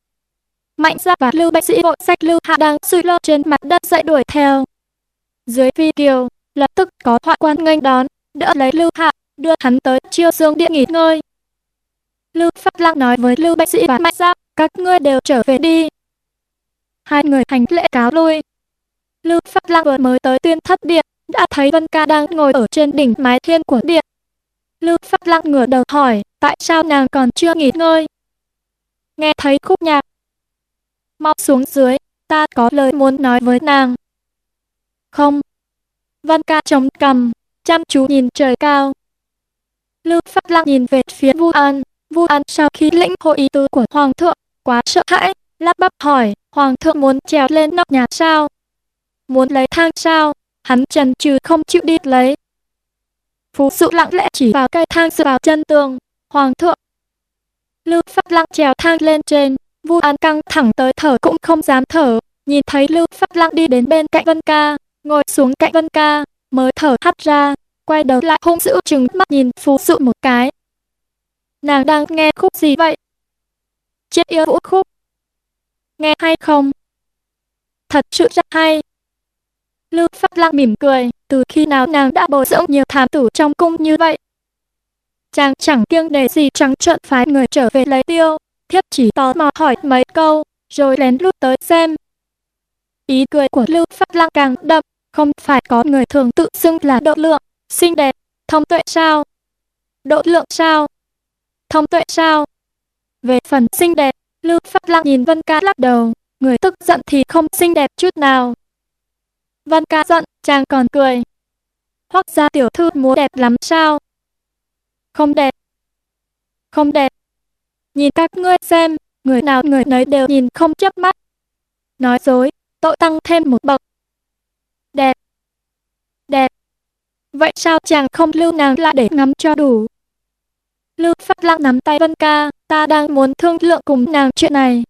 S1: Mạnh Giáp và Lưu Bạch Sĩ vội sách Lưu Hạ đang suy lơ trên mặt đất dậy đuổi theo. Dưới phi kiều, lập tức có thoại quan nghênh đón, đỡ lấy Lưu Hạ, đưa hắn tới chiêu dương điện nghỉ ngơi. Lưu Phát Lăng nói với Lưu Bạch Sĩ và Mạnh Giáp: các ngươi đều trở về đi. Hai người hành lễ cáo lui. Lưu Phát Lăng vừa mới tới tuyên thất điện, đã thấy Vân Ca đang ngồi ở trên đỉnh mái thiên của điện. Lưu Phát Lăng ngửa đầu hỏi, tại sao nàng còn chưa nghỉ ngơi? Nghe thấy khúc nhạc. Mau xuống dưới, ta có lời muốn nói với nàng. Không. Văn Ca chống cầm, chăm chú nhìn trời cao. Lưu Phát Lăng nhìn về phía Vu An, Vu An sau khi lĩnh hội ý tứ của Hoàng thượng, quá sợ hãi, lắp bắp hỏi, Hoàng thượng muốn trèo lên nóc nhà sao? Muốn lấy thang sao? Hắn trần trừ không chịu đi lấy. Phú sự lặng lẽ chỉ vào cây thang dựa vào chân tường, Hoàng thượng. Lưu Pháp Lăng trèo thang lên trên, Vu An căng thẳng tới thở cũng không dám thở, nhìn thấy Lưu Pháp Lăng đi đến bên cạnh Vân Ca, ngồi xuống cạnh Vân Ca, mới thở hắt ra, quay đầu lại hung dữ trừng mắt nhìn Phú dụ một cái, Nàng đang nghe khúc gì vậy? Chết yêu vũ khúc. Nghe hay không? Thật sự rất hay. Lưu Pháp Lăng mỉm cười, từ khi nào nàng đã bồi dưỡng nhiều thám tử trong cung như vậy? Chàng chẳng kiêng đề gì trắng trợn phái người trở về lấy tiêu, thiếp chỉ tò mò hỏi mấy câu, rồi lén lút tới xem. Ý cười của Lưu Pháp Lăng càng đậm, không phải có người thường tự xưng là độ lượng, xinh đẹp, thông tuệ sao? Độ lượng sao? thông tuệ sao? Về phần xinh đẹp, Lưu Phát Lăng nhìn Vân Ca lắc đầu, người tức giận thì không xinh đẹp chút nào. Vân Ca giận, chàng còn cười. Hoắc gia tiểu thư múa đẹp lắm sao? Không đẹp. Không đẹp. Nhìn các ngươi xem, người nào người nấy đều nhìn không chớp mắt. Nói dối, tội tăng thêm một bậc. Đẹp. Đẹp. Vậy sao chàng không lưu nàng lại để ngắm cho đủ? Lưu Phát Lăng nắm tay Vân Ca, ta đang muốn thương lượng cùng nàng chuyện này.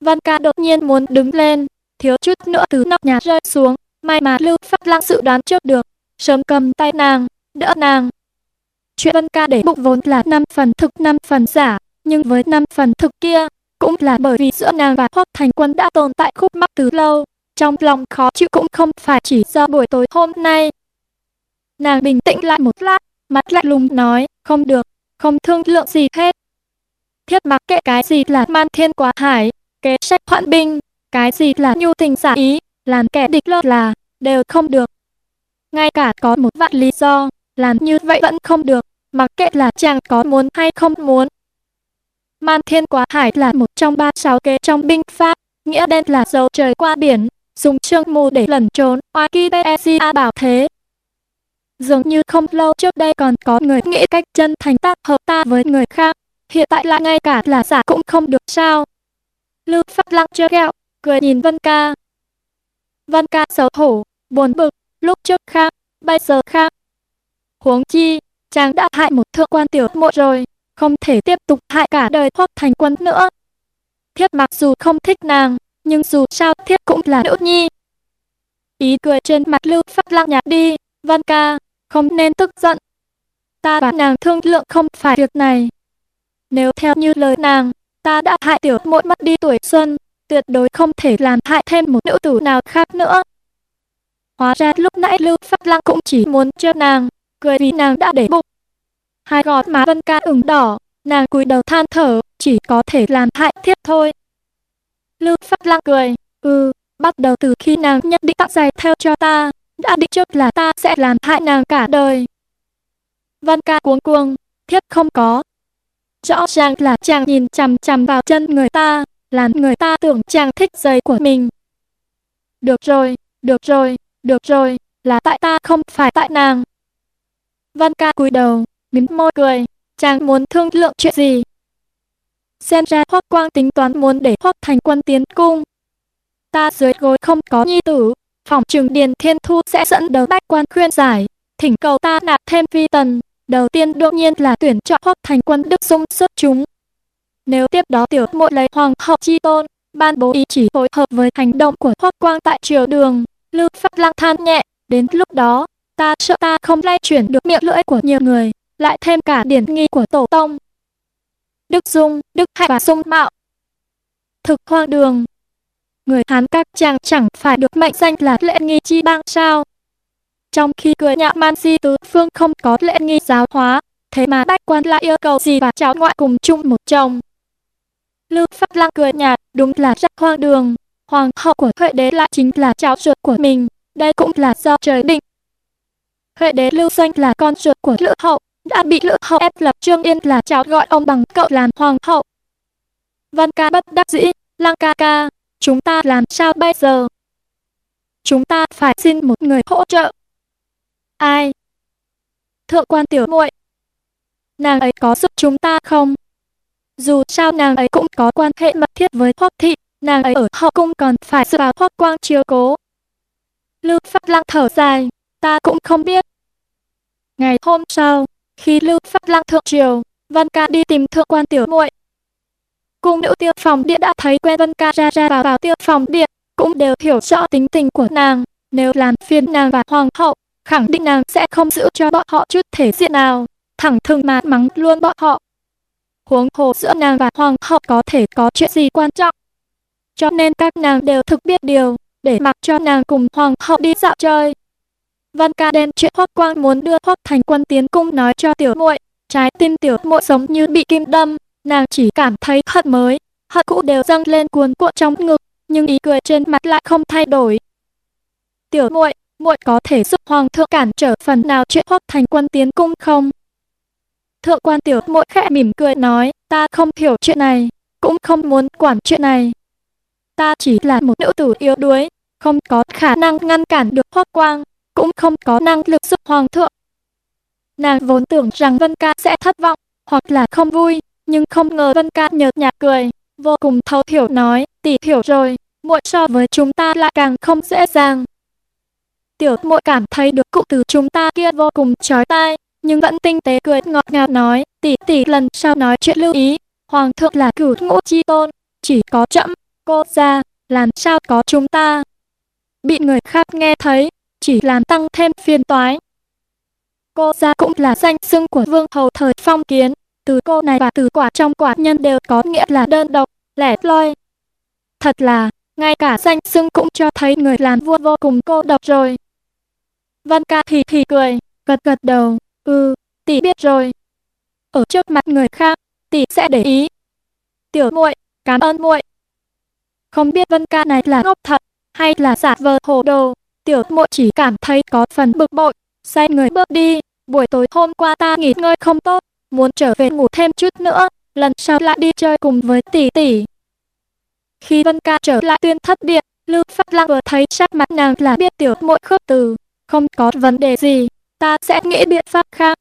S1: Vân Ca đột nhiên muốn đứng lên, thiếu chút nữa từ nóc nhà rơi xuống, may mà Lưu Phát Lăng dự đoán trước được, sớm cầm tay nàng, đỡ nàng. Chuyện Vân Ca để bụng vốn là 5 phần thực 5 phần giả, nhưng với 5 phần thực kia, cũng là bởi vì giữa nàng và Hoắc Thành Quân đã tồn tại khúc mắc từ lâu, trong lòng khó chịu cũng không phải chỉ do buổi tối hôm nay. Nàng bình tĩnh lại một lát, mắt lạnh lùng nói, không được, không thương lượng gì hết. Thiết mặc kệ cái gì là man thiên quá hải, kế sách hoạn binh, cái gì là nhu tình giả ý, làm kẻ địch lơ là, đều không được. Ngay cả có một vạn lý do, làm như vậy vẫn không được, mặc kệ là chàng có muốn hay không muốn. Man thiên quá hải là một trong ba sáu kế trong binh pháp, nghĩa đen là dấu trời qua biển, dùng trương mù để lẩn trốn, Akidesia bảo thế. Dường như không lâu trước đây còn có người nghĩ cách chân thành tác hợp ta với người khác, hiện tại lại ngay cả là giả cũng không được sao. Lưu Phát Lăng chưa gẹo, cười nhìn Vân Ca. Vân Ca xấu hổ, buồn bực, lúc trước khác, bây giờ khác. Huống chi, chàng đã hại một thượng quan tiểu muội rồi, không thể tiếp tục hại cả đời hoặc Thành Quân nữa. Thiếp mặc dù không thích nàng, nhưng dù sao thiếp cũng là nữ nhi. Ý cười trên mặt Lưu Phát Lăng nhạt đi, Văn ca, không nên tức giận. Ta và nàng thương lượng không phải việc này. Nếu theo như lời nàng, ta đã hại tiểu muội mất đi tuổi xuân, tuyệt đối không thể làm hại thêm một nữ tử nào khác nữa. Hóa ra lúc nãy Lưu Phát Lăng cũng chỉ muốn cho nàng, cười vì nàng đã để bụng. Hai gót má Vân Ca ửng đỏ, nàng cúi đầu than thở, chỉ có thể làm hại thiếp thôi. Lưu Phát Lăng cười, ừ, bắt đầu từ khi nàng nhất định tặng giày theo cho ta, đã định trước là ta sẽ làm hại nàng cả đời. Vân Ca cuống cuồng, thiếp không có. Rõ ràng là chàng nhìn chằm chằm vào chân người ta, làm người ta tưởng chàng thích giày của mình. Được rồi, được rồi, được rồi, là tại ta không phải tại nàng. Văn ca cúi đầu, mím môi cười, chàng muốn thương lượng chuyện gì? Xem ra Hoắc Quang tính toán muốn để Hoắc Thành Quân tiến cung. Ta dưới gối không có nhi tử, phòng trường Điền Thiên Thu sẽ dẫn đầu bách quan khuyên giải, thỉnh cầu ta nạp thêm phi tần. Đầu tiên đương nhiên là tuyển chọn Hoắc Thành Quân Đức Dung xuất chúng. Nếu tiếp đó tiểu muội lấy hoàng hậu chi tôn, ban bố ý chỉ phối hợp với hành động của Hoắc Quang tại triều đường, Lưu Pháp Lăng than nhẹ, đến lúc đó, ta sợ ta không lay chuyển được miệng lưỡi của nhiều người, lại thêm cả điển nghi của tổ tông. Đức Dung, Đức Hạnh và Dung Mạo. Thực hoang đường. Người Hán các chàng chẳng phải được mệnh danh là lễ nghi chi bang sao. Trong khi cười nhạo man di tứ phương không có lễ nghi giáo hóa, thế mà bách quan lại yêu cầu gì và cháu ngoại cùng chung một chồng. Lưu pháp Lăng cười nhạt, đúng là rất hoang đường. Hoàng hậu của Huệ đế lại chính là cháu ruột của mình, đây cũng là do trời định. Huệ đế Lưu Doanh là con ruột của Lữ hậu, đã bị Lữ hậu ép lập Trương Yên là cháu gọi ông bằng cậu làm hoàng hậu. Văn ca bất đắc dĩ, Lăng ca ca, chúng ta làm sao bây giờ? Chúng ta phải xin một người hỗ trợ. Ai? Thượng quan tiểu muội. Nàng ấy có giúp chúng ta không? Dù sao nàng ấy cũng có quan hệ mật thiết với Hoắc thị, nàng ấy ở hậu cung còn phải dựa vào Hoắc Quang chiếu cố. Lưu Phát Lăng thở dài, ta cũng không biết. Ngày hôm sau, khi Lưu pháp Lăng thượng triều, Văn Ca đi tìm thượng quan tiểu muội. Cung nữ tiêu phòng điện đã thấy quen Văn Ca ra ra vào vào tiêu phòng điện, cũng đều hiểu rõ tính tình của nàng. Nếu làm phiền nàng và hoàng hậu, khẳng định nàng sẽ không giữ cho bọn họ chút thể diện nào, thẳng thừng mà mắng luôn bọn họ. Huống hồ giữa nàng và hoàng hậu có thể có chuyện gì quan trọng. Cho nên các nàng đều thực biết điều, để mặc cho nàng cùng hoàng hậu đi dạo chơi. Văn ca đen chuyện Hoắc Quang muốn đưa Hoắc Thành Quân tiến cung nói cho tiểu muội, trái tim tiểu muội giống như bị kim đâm, nàng chỉ cảm thấy hận mới, hận cũ đều dâng lên cuồn cuộn trong ngực, nhưng ý cười trên mặt lại không thay đổi. Tiểu muội, muội có thể giúp hoàng thượng cản trở phần nào chuyện Hoắc Thành Quân tiến cung không? Thượng quan tiểu muội khẽ mỉm cười nói, ta không hiểu chuyện này, cũng không muốn quản chuyện này. Ta chỉ là một nữ tử yếu đuối, không có khả năng ngăn cản được Hoắc Quang, cũng không có năng lực giúp hoàng thượng. Nàng vốn tưởng rằng Vân Ca sẽ thất vọng, hoặc là không vui, nhưng không ngờ Vân Ca nhợt nhạt cười, vô cùng thấu hiểu nói, tỷ hiểu rồi, muội so với chúng ta lại càng không dễ dàng. Tiểu muội cảm thấy được cụ từ chúng ta kia vô cùng chói tai, nhưng vẫn tinh tế cười ngọt ngào nói, tỷ tỷ lần sau nói chuyện lưu ý, hoàng thượng là cửu ngũ chi tôn, chỉ có chậm, cô ra, làm sao có chúng ta. Bị người khác nghe thấy, chỉ làm tăng thêm phiền toái. Cô ra cũng là danh xưng của vương hầu thời phong kiến, từ cô này và từ quả trong quả nhân đều có nghĩa là đơn độc, lẻ loi. Thật là, ngay cả danh xưng cũng cho thấy người làm vua vô cùng cô độc rồi. Văn ca thì thì cười, gật gật đầu, ừ, tỷ biết rồi. Ở trước mặt người khác, tỷ sẽ để ý. Tiểu muội, cảm ơn muội. Không biết Vân ca này là ngốc thật, hay là giả vờ hồ đồ, tiểu muội chỉ cảm thấy có phần bực bội, xoay người bước đi, buổi tối hôm qua ta nghỉ ngơi không tốt, muốn trở về ngủ thêm chút nữa, lần sau lại đi chơi cùng với tỷ tỷ. Khi Vân Ca trở lại tuyên thất điện, Lưu Phát Lang vừa thấy sắc mặt nàng là biết tiểu mỗi khước từ, không có vấn đề gì, ta sẽ nghĩ biện pháp khác.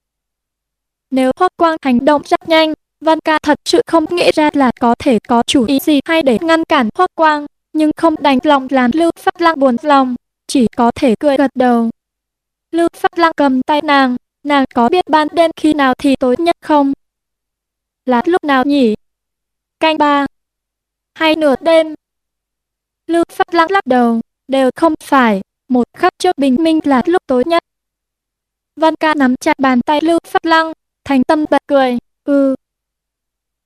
S1: Nếu Hoắc Quang hành động rất nhanh, Vân Ca thật sự không nghĩ ra là có thể có chủ ý gì hay để ngăn cản Hoắc Quang, nhưng không đành lòng làm Lưu Phát Lang buồn lòng, chỉ có thể cười gật đầu. Lưu Phát Lăng cầm tay nàng, nàng có biết ban đêm khi nào thì tối nhất không? Là lúc nào nhỉ? Canh ba hay nửa đêm? Lưu Phát Lăng lắc đầu, đều không phải, một khắc trước bình minh là lúc tối nhất. Văn ca nắm chặt bàn tay Lưu Phát Lăng, thành tâm bật cười, ừ.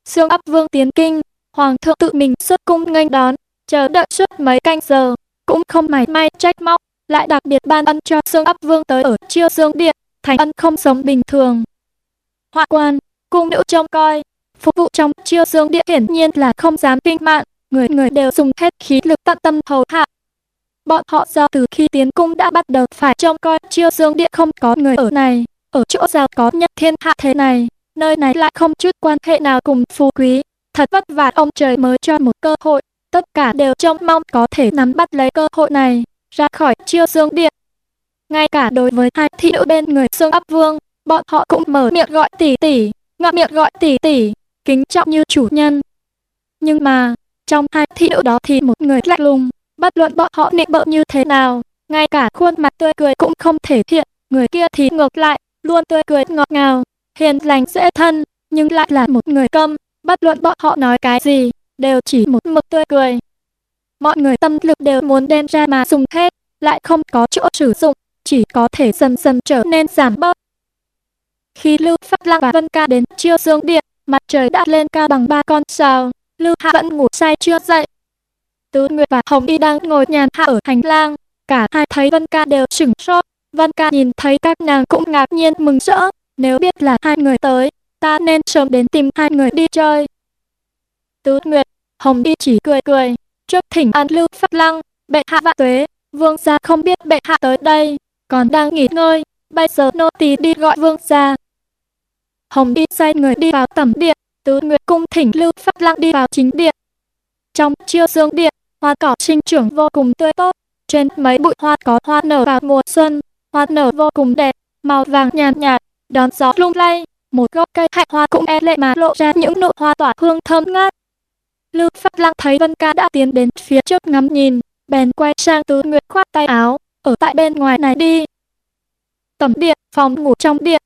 S1: Sương ấp vương tiến kinh, hoàng thượng tự mình xuất cung nghênh đón, chờ đợi suốt mấy canh giờ, cũng không mảy may trách móc, lại đặc biệt ban ân cho Sương ấp vương tới ở chiêu dương điện, thành ân không sống bình thường. Họa quan, cung nữ trông coi, phục vụ trong chiêu dương điện hiển nhiên là không dám kinh mạng, người người đều dùng hết khí lực tận tâm hầu hạ. Bọn họ do từ khi tiến cung đã bắt đầu phải trông coi chiêu dương điện không có người ở này, ở chỗ giàu có nhất thiên hạ thế này, nơi này lại không chút quan hệ nào cùng phú quý. Thật vất vả ông trời mới cho một cơ hội, tất cả đều trông mong có thể nắm bắt lấy cơ hội này, ra khỏi chiêu dương điện. Ngay cả đối với hai thị nữ bên người xương ấp vương, bọn họ cũng mở miệng gọi tỷ tỷ, ngậm miệng gọi tỷ tỷ, kính trọng như chủ nhân. Nhưng mà, trong hai thị nữ đó thì một người lạnh lùng, bất luận bọn họ nịnh bợ như thế nào, ngay cả khuôn mặt tươi cười cũng không thể hiện, người kia thì ngược lại, luôn tươi cười ngọt ngào, hiền lành dễ thân, nhưng lại là một người câm, bất luận bọn họ nói cái gì, đều chỉ một mực tươi cười. Mọi người tâm lực đều muốn đem ra mà dùng hết, lại không có chỗ sử dụng, chỉ có thể dần dần trở nên giảm bớt. Khi Lưu Phát Lăng và Vân Ca đến chiêu dương điện, mặt trời đã lên cao bằng ba con sao, Lưu Hạ vẫn ngủ say chưa dậy. Tứ Nguyệt và Hồng Y đang ngồi nhàn hạ ở hành lang, cả hai thấy Vân Ca đều sửng sốt. Vân Ca nhìn thấy các nàng cũng ngạc nhiên mừng rỡ, nếu biết là hai người tới, ta nên sớm đến tìm hai người đi chơi. Tứ Nguyệt, Hồng Y chỉ cười cười, trước thỉnh an Lưu pháp Lăng, bệ hạ vạn tuế, vương gia không biết bệ hạ tới đây, còn đang nghỉ ngơi, bây giờ nô tỳ đi gọi vương gia. Hồng Y sai người đi vào tẩm điện, Tứ Nguyệt cung thỉnh Lưu pháp Lăng đi vào chính điện. Trong chiêu dương điện, hoa cỏ sinh trưởng vô cùng tươi tốt, trên mấy bụi hoa có hoa nở vào mùa xuân, hoa nở vô cùng đẹp, màu vàng nhàn nhạt, nhạt, đón gió lung lay, một gốc cây hạnh hoa cũng e lệ mà lộ ra những nụ hoa tỏa hương thơm ngát. Lưu Phát Lăng thấy Vân Ca đã tiến đến phía trước ngắm nhìn, bèn quay sang Tứ Nguyệt khoát tay áo, ở tại bên ngoài này đi. Tẩm điện, phòng ngủ trong điện,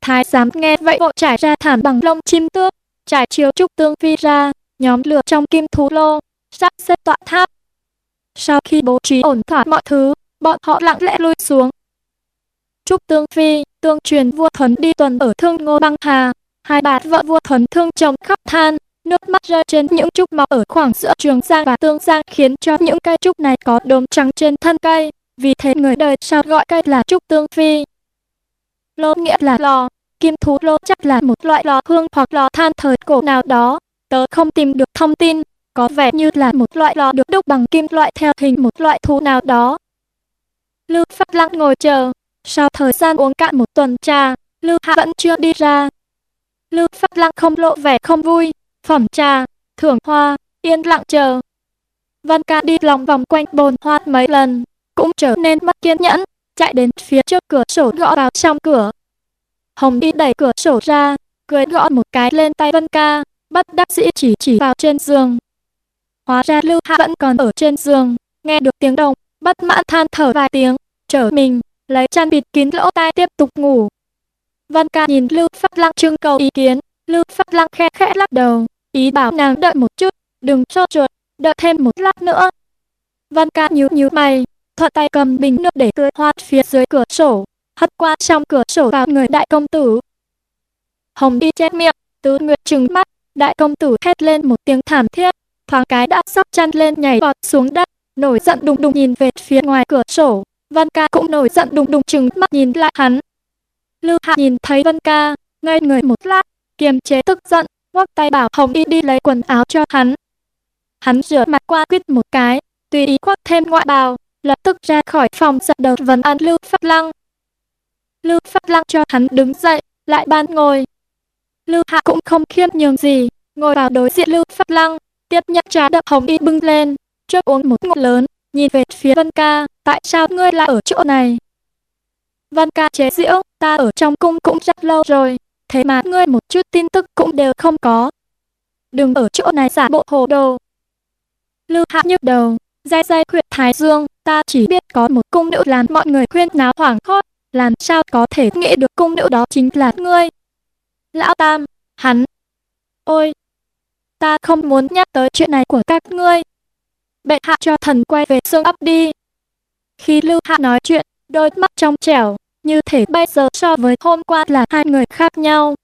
S1: Thái giám nghe vậy vội trải ra thảm bằng lông chim tước, trải chiếu trúc tương phi ra, nhóm lửa trong kim thú lô, sắp xếp tọa tháp. Sau khi bố trí ổn thỏa mọi thứ, bọn họ lặng lẽ lui xuống. Trúc Tương Phi, tương truyền vua Thuấn đi tuần ở thương Ngô Băng Hà, hai bà vợ vua Thuấn thương chồng khóc than, nước mắt rơi trên những trúc mọc ở khoảng giữa Trường Giang và Tương Giang khiến cho những cây trúc này có đốm trắng trên thân cây, vì thế người đời sao gọi cây là Trúc Tương Phi. Lô nghĩa là lò, kim thú lô chắc là một loại lò hương hoặc lò than thời cổ nào đó. Tớ không tìm được thông tin, có vẻ như là một loại lò được đúc bằng kim loại theo hình một loại thú nào đó. Lưu Phát Lăng ngồi chờ, sau thời gian uống cạn một tuần trà, Lưu Hạ vẫn chưa đi ra. Lưu Phát Lăng không lộ vẻ không vui, phẩm trà, thưởng hoa, yên lặng chờ. Văn ca đi lòng vòng quanh bồn hoa mấy lần, cũng trở nên mất kiên nhẫn, chạy đến phía trước cửa sổ gõ vào trong cửa. Hồng Y đẩy cửa sổ ra, cười gõ một cái lên tay Vân Ca, bắt đắc dĩ chỉ chỉ vào trên giường. Hóa ra Lưu Hạ vẫn còn ở trên giường, nghe được tiếng động, bất mãn than thở vài tiếng, trở mình, lấy chăn bịt kín lỗ tai tiếp tục ngủ. Văn Ca nhìn Lưu Phát Lăng trưng cầu ý kiến, Lưu Phát Lăng khẽ khẽ lắc đầu, ý bảo nàng đợi một chút, đừng sốt ruột, đợi thêm một lát nữa. Văn Ca nhíu nhíu mày, thuận tay cầm bình nước để tưới hoa phía dưới cửa sổ, hất qua trong cửa sổ vào người đại công tử. Hồng y chết miệng, tứ nguyệt trừng mắt, đại công tử hét lên một tiếng thảm thiết, thoáng cái đã sắp chăn lên nhảy bọt xuống đất, nổi giận đùng đùng nhìn về phía ngoài cửa sổ. Văn ca cũng nổi giận đùng đùng trừng mắt nhìn lại hắn. Lưu Hạ nhìn thấy Vân ca, ngây người một lát, kiềm chế tức giận, ngoắc tay bảo Hồng Y đi lấy quần áo cho hắn. Hắn rửa mặt qua quýt một cái, tùy ý khoác thêm ngoại bào, lập tức ra khỏi phòng dẫn đầu vấn an Lưu Pháp Lăng. Lưu Pháp Lăng cho hắn đứng dậy, lại ban ngồi. Lưu Hạ cũng không khiêm nhường gì, ngồi vào đối diện Lưu Pháp Lăng, tiếp nhận trà đậm hồng y bưng lên, trước uống một ngụm lớn, nhìn về phía Vân Ca, tại sao ngươi lại ở chỗ này? Vân Ca chế giễu, ta ở trong cung cũng rất lâu rồi, thế mà ngươi một chút tin tức cũng đều không có. Đừng ở chỗ này giả bộ hồ đồ. Lưu Hạ nhức đầu, dây dây khuyên thái dương, ta chỉ biết có một cung nữ làm mọi người khuyên náo hoảng hốt, làm sao có thể nghĩ được cung nữ đó chính là ngươi. Lão Tam, hắn. Ôi, ta không muốn nhắc tới chuyện này của các ngươi. Bệ hạ cho thần quay về xương ấp đi. Khi Lưu Hạ nói chuyện, đôi mắt trong trẻo, như thể bây giờ so với hôm qua là hai người khác nhau.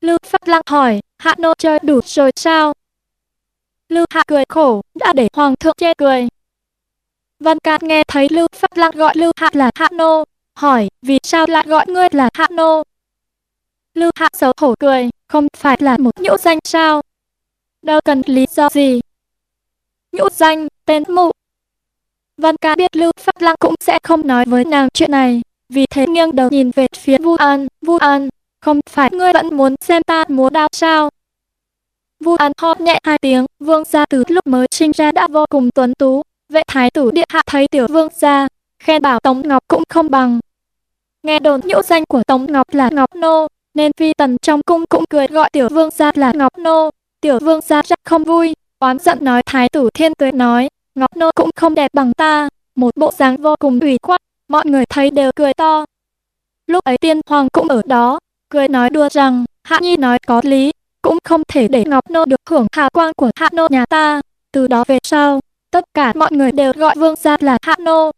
S1: Lưu Phát Lăng hỏi, Hạ Nô chơi đủ rồi sao? Lưu Hạ cười khổ, đã để Hoàng thượng chê cười. Văn Cát nghe thấy Lưu Phát Lăng gọi Lưu Hạ là Hạ Nô, hỏi, vì sao lại gọi ngươi là Hạ Nô? Lưu Hạ xấu hổ cười, không phải là một nhũ danh sao? Đâu cần lý do gì? Nhũ danh, tên mụ. Văn ca biết Lưu Phát Lăng cũng sẽ không nói với nàng chuyện này, vì thế nghiêng đầu nhìn về phía Vu An, Vu An, không phải ngươi vẫn muốn xem ta múa đao sao? Vu An ho nhẹ hai tiếng, vương gia từ lúc mới sinh ra đã vô cùng tuấn tú, vệ thái tử điện hạ thấy tiểu vương gia, khen bảo Tống Ngọc cũng không bằng. Nghe đồn nhũ danh của Tống Ngọc là Ngọc Nô, nên phi tần trong cung cũng cười gọi tiểu vương gia là Ngọc Nô. Tiểu vương gia rất không vui, oán giận nói thái tử thiên tuế nói, Ngọc Nô cũng không đẹp bằng ta, một bộ dáng vô cùng ủy khuất, mọi người thấy đều cười to. Lúc ấy tiên hoàng cũng ở đó, cười nói đùa rằng, Hạ Nhi nói có lý, cũng không thể để Ngọc Nô được hưởng hào quang của Hạ Nô nhà ta. Từ đó về sau, tất cả mọi người đều gọi vương gia là Hạ Nô.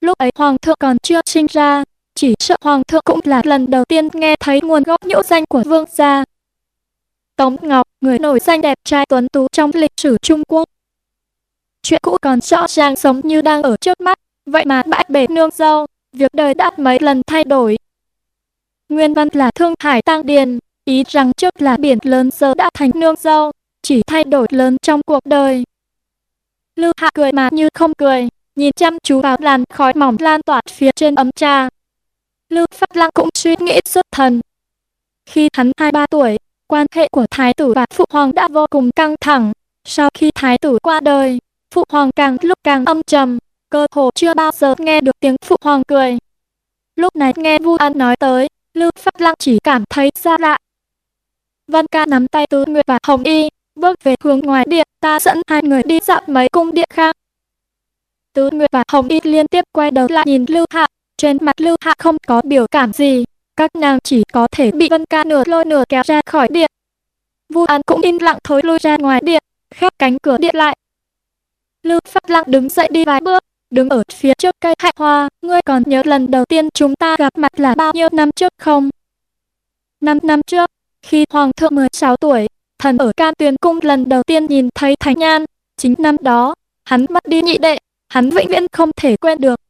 S1: Lúc ấy hoàng thượng còn chưa sinh ra, chỉ sợ hoàng thượng cũng là lần đầu tiên nghe thấy nguồn gốc nhũ danh của vương gia. Tống Ngọc, người nổi danh đẹp trai tuấn tú trong lịch sử Trung Quốc. Chuyện cũ còn rõ ràng sống như đang ở trước mắt, vậy mà bãi bể nương dâu, việc đời đã mấy lần thay đổi. Nguyên văn là Thương Hải Tăng Điền, ý rằng trước là biển lớn giờ đã thành nương dâu, chỉ thay đổi lớn trong cuộc đời. Lưu Hạ cười mà như không cười, nhìn chăm chú vào làn khói mỏng lan tỏa phía trên ấm trà. Lưu Phát Lăng cũng suy nghĩ xuất thần. Khi hắn 23 tuổi, quan hệ của Thái tử và Phụ Hoàng đã vô cùng căng thẳng. Sau khi Thái tử qua đời, Phụ Hoàng càng lúc càng âm trầm, cơ hồ chưa bao giờ nghe được tiếng Phụ Hoàng cười. Lúc này nghe Vu An nói tới, Lưu Phát Lăng chỉ cảm thấy xa lạ. Văn ca nắm tay Tứ Nguyệt và Hồng Y, bước về hướng ngoài điện, ta dẫn hai người đi dạo mấy cung điện khác. Tứ Nguyệt và Hồng Y liên tiếp quay đầu lại nhìn Lưu Hạ, trên mặt Lưu Hạ không có biểu cảm gì, các nàng chỉ có thể bị Vân Ca nửa lôi nửa kéo ra khỏi điện. Vu An cũng im lặng thối lui ra ngoài điện, khép cánh cửa điện lại. Lưu Phát Lăng đứng dậy đi vài bước, đứng ở phía trước cây hạnh hoa, ngươi còn nhớ lần đầu tiên chúng ta gặp mặt là bao nhiêu năm trước không? Năm năm trước, khi Hoàng thượng 16 tuổi, thần ở Can Tuyền Cung lần đầu tiên nhìn thấy Thánh Nhan, chính năm đó, hắn mất đi nhị đệ, hắn vĩnh viễn không thể quên được.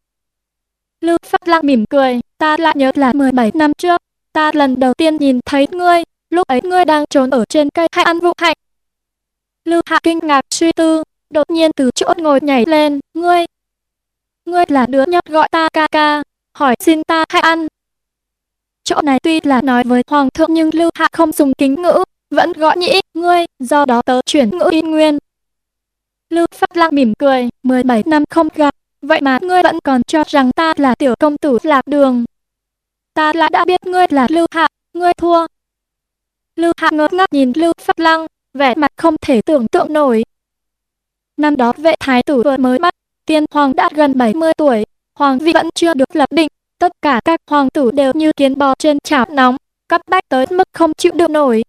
S1: Lưu Pháp Lăng mỉm cười, ta lại nhớ là 17 năm trước, ta lần đầu tiên nhìn thấy ngươi, lúc ấy ngươi đang trốn ở trên cây hạnh ăn vụ hạnh. Lưu Hạ kinh ngạc suy tư, đột nhiên từ chỗ ngồi nhảy lên, ngươi, ngươi là đứa nhóc gọi ta ca ca, hỏi xin ta hãy ăn. Chỗ này tuy là nói với hoàng thượng nhưng Lưu Hạ không dùng kính ngữ, vẫn gọi nhĩ, ngươi, do đó tớ chuyển ngữ in nguyên. Lưu Phát Lăng mỉm cười, 17 năm không gặp, vậy mà ngươi vẫn còn cho rằng ta là tiểu công tử lạc đường. Ta lại đã biết ngươi là Lưu Hạ, ngươi thua. Lưu Hạ ngơ ngác nhìn Lưu Phát Lăng, vẻ mặt không thể tưởng tượng nổi. Năm đó vệ thái tử vừa mới mất, tiên hoàng đã gần 70 tuổi, hoàng vị vẫn chưa được lập định, tất cả các hoàng tử đều như kiến bò trên chảo nóng, cấp bách tới mức không chịu được nổi.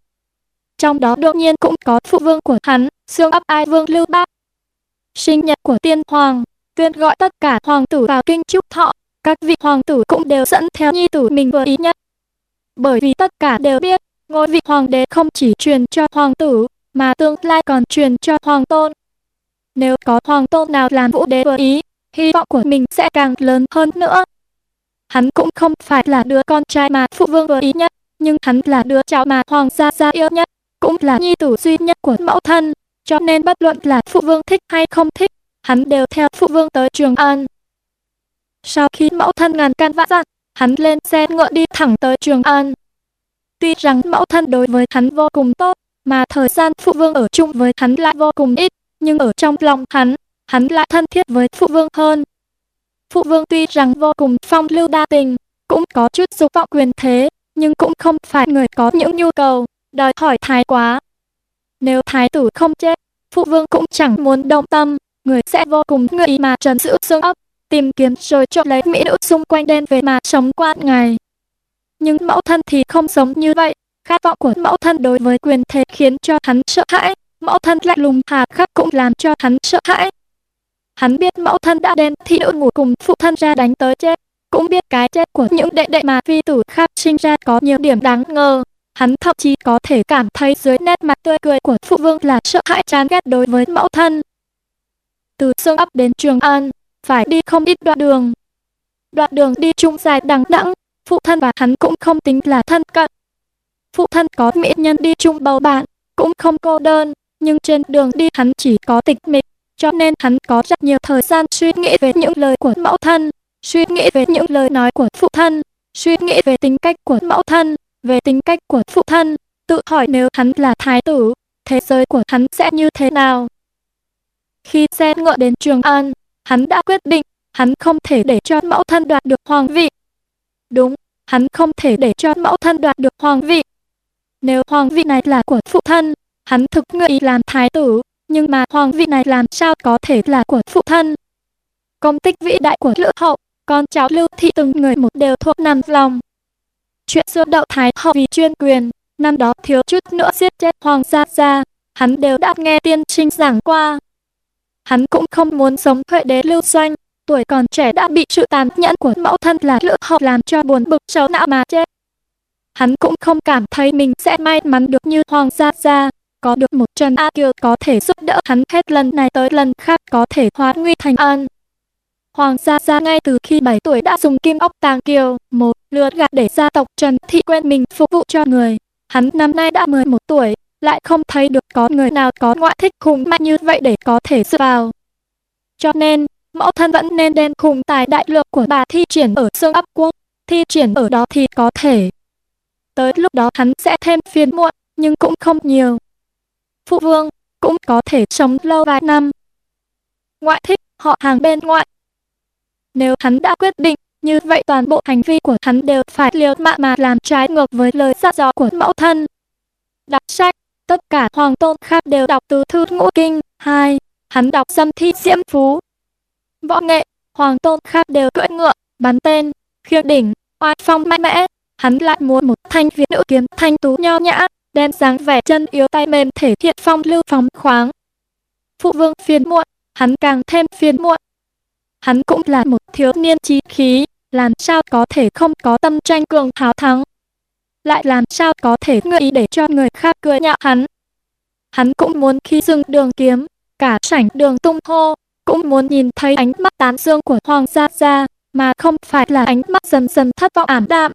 S1: Trong đó đương nhiên cũng có phụ vương của hắn, xương ấp ai vương Lưu Bác. Sinh nhật của tiên hoàng, tuyên gọi tất cả hoàng tử vào kinh chúc thọ, các vị hoàng tử cũng đều dẫn theo nhi tử mình vừa ý nhất. Bởi vì tất cả đều biết, ngôi vị hoàng đế không chỉ truyền cho hoàng tử, mà tương lai còn truyền cho hoàng tôn. Nếu có hoàng tôn nào làm vũ đế vừa ý, hy vọng của mình sẽ càng lớn hơn nữa. Hắn cũng không phải là đứa con trai mà phụ vương vừa ý nhất, nhưng hắn là đứa cháu mà hoàng gia gia yêu nhất, cũng là nhi tử duy nhất của mẫu thân, cho nên bất luận là phụ vương thích hay không thích, hắn đều theo phụ vương tới Trường An. Sau khi mẫu thân ngàn can vã dặn, hắn lên xe ngựa đi thẳng tới Trường An. Tuy rằng mẫu thân đối với hắn vô cùng tốt, mà thời gian phụ vương ở chung với hắn lại vô cùng ít, nhưng ở trong lòng hắn, hắn lại thân thiết với phụ vương hơn. Phụ vương tuy rằng vô cùng phong lưu đa tình, cũng có chút dục vọng quyền thế, nhưng cũng không phải người có những nhu cầu, đòi hỏi thái quá. Nếu thái tử không chết, phụ vương cũng chẳng muốn động tâm, người sẽ vô cùng ngợi ý mà trần giữ xương ấp, tìm kiếm rồi trộm lấy mỹ nữ xung quanh đen về mà sống qua ngày. Nhưng mẫu thân thì không sống như vậy, khát vọng của mẫu thân đối với quyền thế khiến cho hắn sợ hãi, mẫu thân lạnh lùng hà khắc cũng làm cho hắn sợ hãi. Hắn biết mẫu thân đã đem thị nữ ngủ cùng phụ thân ra đánh tới chết, cũng biết cái chết của những đệ đệ mà phi tử khác sinh ra có nhiều điểm đáng ngờ. Hắn thậm chí có thể cảm thấy dưới nét mặt tươi cười của phụ vương là sợ hãi chán ghét đối với mẫu thân. Từ xương ấp đến Trường An, phải đi không ít đoạn đường. Đoạn đường đi chung dài đằng đẵng, phụ thân và hắn cũng không tính là thân cận. Phụ thân có mỹ nhân đi chung bầu bạn, cũng không cô đơn, nhưng trên đường đi hắn chỉ có tịch mịch, cho nên hắn có rất nhiều thời gian suy nghĩ về những lời của mẫu thân, suy nghĩ về những lời nói của phụ thân, suy nghĩ về tính cách của mẫu thân, về tính cách của phụ thân, tự hỏi nếu hắn là thái tử, thế giới của hắn sẽ như thế nào. Khi xe ngựa đến Trường An, hắn đã quyết định, hắn không thể để cho mẫu thân đoạt được hoàng vị. Đúng, hắn không thể để cho mẫu thân đoạt được hoàng vị. Nếu hoàng vị này là của phụ thân, hắn thực ngợi làm thái tử, nhưng mà hoàng vị này làm sao có thể là của phụ thân. Công tích vĩ đại của Lữ Hậu, con cháu Lưu Thị từng người một đều thuộc nằm lòng. Chuyện xưa đậu Thái Hậu vì chuyên quyền, năm đó thiếu chút nữa giết chết Hoàng gia gia, hắn đều đã nghe tiên sinh giảng qua. Hắn cũng không muốn sống huệ đế lưu doanh, tuổi còn trẻ đã bị sự tàn nhẫn của mẫu thân là Lữ Hậu làm cho buồn bực xấu não mà chết. Hắn cũng không cảm thấy mình sẽ may mắn được như Hoàng gia gia, có được một Trần A Kiều có thể giúp đỡ hắn hết lần này tới lần khác có thể hóa nguy thành an. Hoàng gia gia ngay từ khi 7 tuổi đã dùng kim ốc tàng kiều, một lừa gạt để gia tộc Trần Thị quên mình phục vụ cho người. Hắn năm nay đã 11 tuổi, lại không thấy được có người nào có ngoại thích khủng mạnh như vậy để có thể dựa vào. Cho nên, mẫu thân vẫn nên đem khủng tài đại lượng của bà thi triển ở xương ấp quốc, thi triển ở đó thì có thể. Tới lúc đó hắn sẽ thêm phiền muộn, nhưng cũng không nhiều. Phụ vương, cũng có thể sống lâu vài năm. Ngoại thích, họ hàng bên ngoại, nếu hắn đã quyết định, như vậy toàn bộ hành vi của hắn đều phải liều mạng mà làm trái ngược với lời dặn dò của mẫu thân. Đọc sách, tất cả hoàng tôn khác đều đọc từ thư ngũ kinh. 2. Hắn đọc dâm thi diễm phú. Võ nghệ, hoàng tôn khác đều cưỡi ngựa, bắn tên, khiêng đỉnh, oai phong mạnh mẽ. Hắn lại muốn một thanh việt nữ kiếm thanh tú nho nhã, đem dáng vẻ chân yếu tay mềm thể hiện phong lưu phóng khoáng. Phụ vương phiền muộn, hắn càng thêm phiền muộn, Hắn cũng là một thiếu niên trí khí, làm sao có thể không có tâm tranh cường tháo thắng. Lại làm sao có thể ngợi ý để cho người khác cười nhạo hắn. Hắn cũng muốn khi dừng đường kiếm, cả sảnh đường tung hô, cũng muốn nhìn thấy ánh mắt tán dương của Hoàng gia gia, mà không phải là ánh mắt dần dần thất vọng ảm đạm.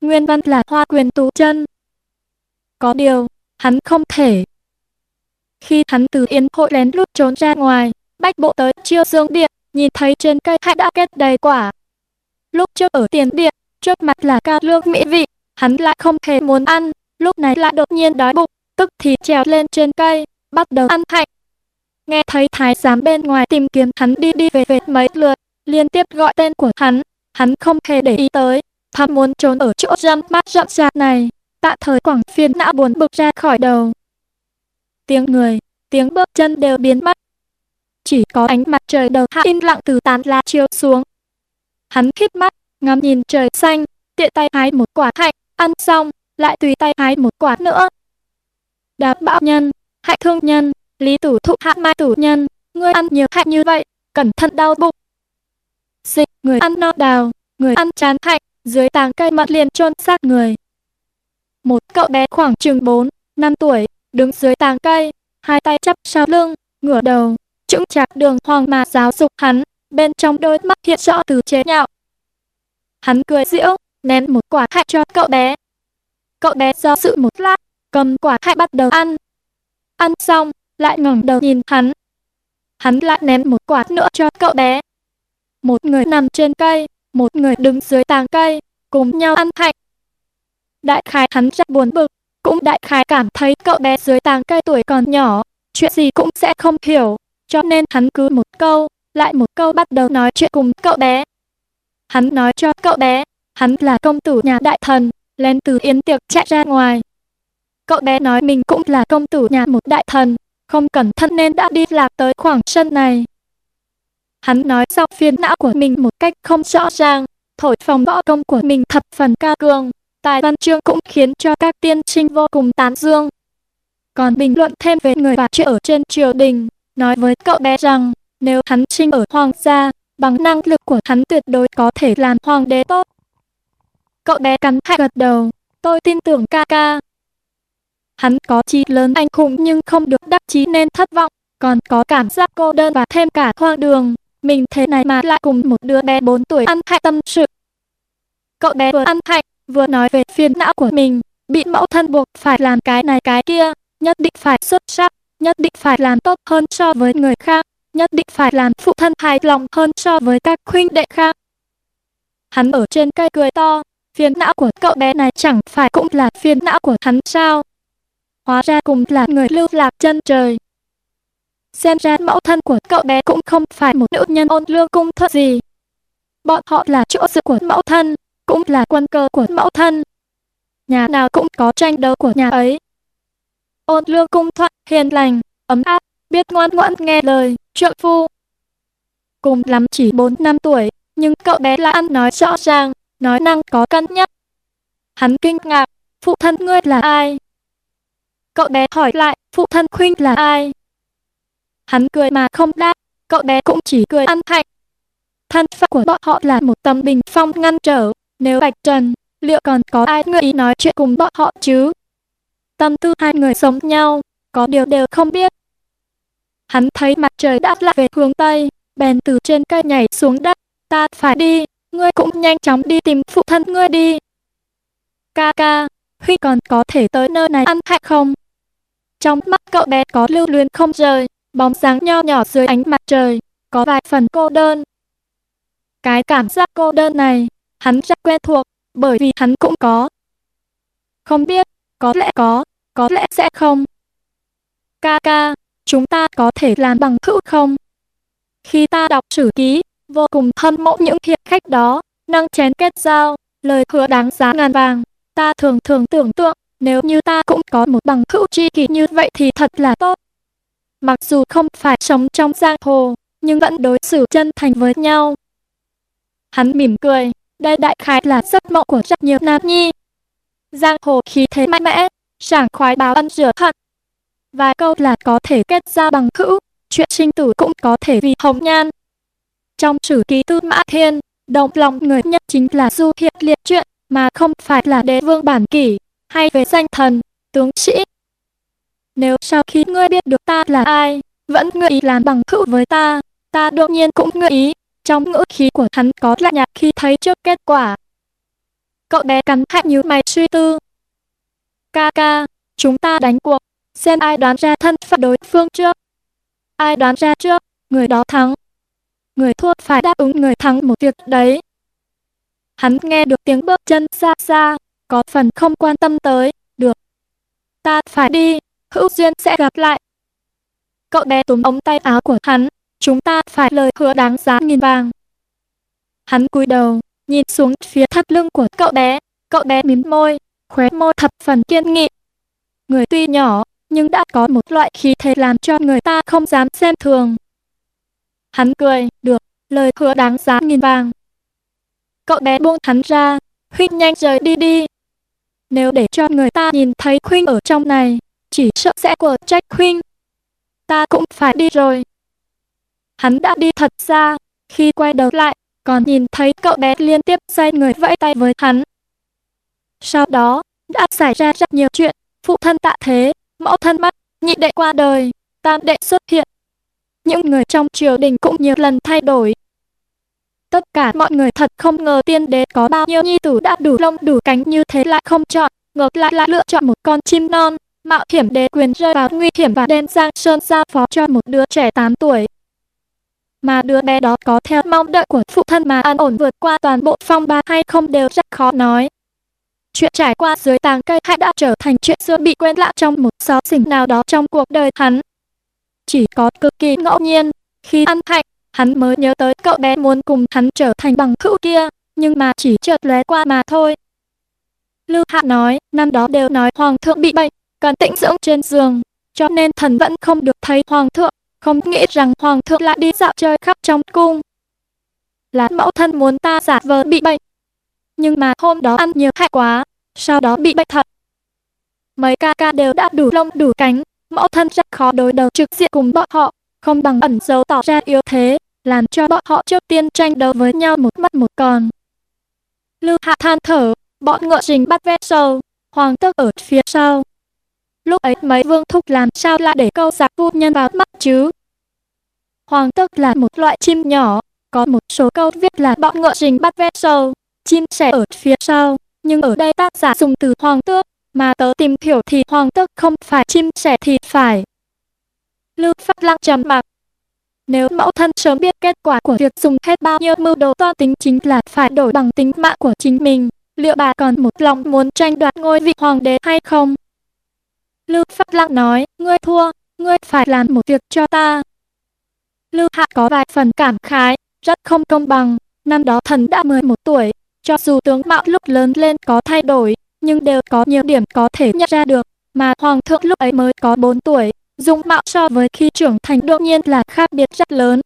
S1: Nguyên văn là hoa quyền tú chân. Có điều, hắn không thể. Khi hắn từ yên hội lén lút trốn ra ngoài, bách bộ tới chiêu dương điện, nhìn thấy trên cây hạnh đã kết đầy quả. Lúc trước ở tiền điện, trước mặt là cao lương mỹ vị, hắn lại không hề muốn ăn, lúc này lại đột nhiên đói bụng, tức thì trèo lên trên cây, bắt đầu ăn hạnh. Nghe thấy thái giám bên ngoài tìm kiếm hắn đi đi về về mấy lượt, liên tiếp gọi tên của hắn, hắn không hề để ý tới, thầm muốn trốn ở chỗ râm mát rậm rạp này, tạ thời quảng phiền não buồn bực ra khỏi đầu. Tiếng người, tiếng bước chân đều biến mất, chỉ có ánh mặt trời đầu hạ im lặng từ tán lá chiếu xuống. Hắn khít mắt, ngắm nhìn trời xanh, tiện tay hái một quả hạnh, ăn xong, lại tùy tay hái một quả nữa. Đạp bạo nhân, hạnh thương nhân, lý tủ thụ hạ mai tủ nhân, ngươi ăn nhiều hạnh như vậy, cẩn thận đau bụng. Dịch, người ăn no đào, người ăn chán hạnh, dưới tàng cây mật liền chôn xác người. Một cậu bé khoảng chừng 4, 5 tuổi, đứng dưới tàng cây, hai tay chắp sau lưng, ngửa đầu, chững chạc đường hoàng mà giáo dục hắn, bên trong đôi mắt hiện rõ từ chế nhạo. Hắn cười giễu, ném một quả hạnh cho cậu bé. Cậu bé do sự một lát, cầm quả hạnh bắt đầu ăn. Ăn xong, lại ngẩng đầu nhìn hắn. Hắn lại ném một quả nữa cho cậu bé. Một người nằm trên cây, một người đứng dưới tàng cây, cùng nhau ăn hạnh. Đại khái hắn rất buồn bực, cũng đại khái cảm thấy cậu bé dưới tàng cây tuổi còn nhỏ, chuyện gì cũng sẽ không hiểu, cho nên hắn cứ một câu, lại một câu bắt đầu nói chuyện cùng cậu bé. Hắn nói cho cậu bé, hắn là công tử nhà đại thần, lên từ yến tiệc chạy ra ngoài. Cậu bé nói mình cũng là công tử nhà một đại thần, không cẩn thận nên đã đi lạc tới khoảng sân này. Hắn nói sau phiền não của mình một cách không rõ ràng, thổi phòng võ công của mình thập phần cao cường, tài văn chương cũng khiến cho các tiên sinh vô cùng tán dương. Còn bình luận thêm về người bà chị ở trên triều đình, nói với cậu bé rằng, nếu hắn sinh ở hoàng gia, bằng năng lực của hắn tuyệt đối có thể làm hoàng đế tốt. Cậu bé cắn hạ gật đầu, tôi tin tưởng ca ca. Hắn có chí lớn anh hùng nhưng không được đắc chí nên thất vọng, còn có cảm giác cô đơn và thêm cả hoang đường. Mình thế này mà lại cùng một đứa bé 4 tuổi ăn hạnh tâm sự. Cậu bé vừa ăn hạnh, vừa nói về phiền não của mình, bị mẫu thân buộc phải làm cái này cái kia, nhất định phải xuất sắc, nhất định phải làm tốt hơn so với người khác, nhất định phải làm phụ thân hài lòng hơn so với các huynh đệ khác. Hắn ở trên cây cười to, phiền não của cậu bé này chẳng phải cũng là phiền não của hắn sao? Hóa ra cùng là người lưu lạc chân trời. Xem ra mẫu thân của cậu bé cũng không phải một nữ nhân ôn lương cung thuật gì. Bọn họ là chỗ dựa của mẫu thân, cũng là quân cơ của mẫu thân. Nhà nào cũng có tranh đấu của nhà ấy. Ôn lương cung thuận, hiền lành, ấm áp, biết ngoan ngoãn nghe lời, trợ phu. Cùng lắm chỉ 4 năm tuổi, nhưng cậu bé lại ăn nói rõ ràng, nói năng có cân nhắc. Hắn kinh ngạc, phụ thân ngươi là ai? Cậu bé hỏi lại, phụ thân khuynh là ai? Hắn cười mà không đáp, cậu bé cũng chỉ cười ăn hạnh. Thân phận của bọn họ là một tấm bình phong ngăn trở, nếu bạch trần, liệu còn có ai nguyện ý nói chuyện cùng bọn họ chứ? Tâm tư hai người sống nhau, có điều đều không biết. Hắn thấy mặt trời đã lại về hướng Tây, bèn từ trên cây nhảy xuống đất. Ta phải đi, ngươi cũng nhanh chóng đi tìm phụ thân ngươi đi. Ca ca, Huy còn có thể tới nơi này ăn hạnh không? Trong mắt cậu bé có lưu luyến không rời, bóng dáng nho nhỏ dưới ánh mặt trời, có vài phần cô đơn. Cái cảm giác cô đơn này, hắn rất quen thuộc, bởi vì hắn cũng có. Không biết, có lẽ có, có lẽ sẽ không. Ca ca, chúng ta có thể làm bằng hữu không? Khi ta đọc sử ký, vô cùng hâm mộ những hiệp khách đó, nâng chén kết giao, lời hứa đáng giá ngàn vàng. Ta thường thường tưởng tượng, nếu như ta cũng có một bằng hữu tri kỷ như vậy thì thật là tốt. Mặc dù không phải sống trong giang hồ, nhưng vẫn đối xử chân thành với nhau. Hắn mỉm cười, đây đại khái là giấc mộng của rất nhiều nam nhi. Giang hồ khí thế mạnh mẽ, sảng khoái báo ân rửa hận. Vài câu là có thể kết giao bằng hữu, chuyện sinh tử cũng có thể vì hồng nhan. Trong sử ký tư mã thiên, động lòng người nhất chính là du hiệp liệt chuyện, mà không phải là đế vương bản kỷ, hay về danh thần, tướng sĩ. Nếu sau khi ngươi biết được ta là ai, vẫn ngươi ý làm bằng hữu với ta, ta đương nhiên cũng ngươi ý. Trong ngữ khí của hắn có lạnh nhạt khi thấy trước kết quả. Cậu bé cắn hạ như mày suy tư. Ca ca, chúng ta đánh cuộc, xem ai đoán ra thân phận đối phương trước. Ai đoán ra trước, người đó thắng. Người thua phải đáp ứng người thắng một việc đấy. Hắn nghe được tiếng bước chân xa xa, có phần không quan tâm tới, được. Ta phải đi, hữu duyên sẽ gặp lại. Cậu bé túm ống tay áo của hắn, chúng ta phải lời hứa đáng giá nghìn vàng. Hắn cúi đầu, nhìn xuống phía thắt lưng của cậu bé, cậu bé mím môi, khóe môi thập phần kiên nghị. Người tuy nhỏ, nhưng đã có một loại khí thế làm cho người ta không dám xem thường. Hắn cười, được, lời hứa đáng giá nghìn vàng. Cậu bé buông hắn ra, huynh nhanh rời đi đi. Nếu để cho người ta nhìn thấy huynh ở trong này, chỉ sợ sẽ của trách huynh. Ta cũng phải đi rồi. Hắn đã đi thật xa, khi quay đầu lại, còn nhìn thấy cậu bé liên tiếp xoay người vẫy tay với hắn. Sau đó, đã xảy ra rất nhiều chuyện, phụ thân tạ thế, mẫu thân mất, nhị đệ qua đời, tam đệ xuất hiện. Những người trong triều đình cũng nhiều lần thay đổi. Tất cả mọi người thật không ngờ tiên đế có bao nhiêu nhi tử đã đủ lông đủ cánh như thế lại không chọn, ngược lại lại lựa chọn một con chim non, mạo hiểm đế quyền rơi vào nguy hiểm và đem Giang Sơn giao phó cho một đứa trẻ 8 tuổi mà đứa bé đó có theo mong đợi của phụ thân mà an ổn vượt qua toàn bộ phong ba hay không đều rất khó nói. Chuyện trải qua dưới tàng cây hay đã trở thành chuyện xưa bị quên lãng trong một xó xỉnh nào đó trong cuộc đời hắn. Chỉ có cực kỳ ngẫu nhiên, khi ăn hạnh, hắn mới nhớ tới cậu bé muốn cùng hắn trở thành bằng hữu kia, nhưng mà chỉ chợt lóe qua mà thôi. Lưu Hạ nói, năm đó đều nói Hoàng thượng bị bệnh, cần tĩnh dưỡng trên giường, cho nên thần vẫn không được thấy Hoàng thượng, không nghĩ rằng Hoàng thượng lại đi dạo chơi khắp trong cung. Là mẫu thân muốn ta giả vờ bị bệnh, nhưng mà hôm đó ăn nhiều hại quá, sau đó bị bệnh thật. Mấy ca ca đều đã đủ lông đủ cánh, mẫu thân rất khó đối đầu trực diện cùng bọn họ, không bằng ẩn giấu tỏ ra yếu thế, làm cho bọn họ trước tiên tranh đấu với nhau một mất một còn. Lưu Hạ than thở, bọn ngựa trình bắt ve sầu, hoàng tước ở phía sau. Lúc ấy mấy vương thúc làm sao lại để câu giặc vua nhân vào mắt chứ? Hoàng tước là một loại chim nhỏ, có một số câu viết là bọn ngựa trình bắt ve sầu, chim sẻ ở phía sau, nhưng ở đây tác giả dùng từ hoàng tước, mà tớ tìm hiểu thì hoàng tước không phải chim sẻ thì phải. Lưu Phát Lăng trầm mặc. Nếu mẫu thân sớm biết kết quả của việc dùng hết bao nhiêu mưu đồ to tính chính là phải đổi bằng tính mạng của chính mình, liệu bà còn một lòng muốn tranh đoạt ngôi vị hoàng đế hay không? Lưu Phát Lăng nói, ngươi thua, ngươi phải làm một việc cho ta. Lưu Hạ có vài phần cảm khái, rất không công bằng, năm đó thần đã 11 tuổi, cho dù tướng mạo lúc lớn lên có thay đổi, nhưng đều có nhiều điểm có thể nhận ra được, mà hoàng thượng lúc ấy mới có 4 tuổi, dung mạo so với khi trưởng thành đương nhiên là khác biệt rất lớn.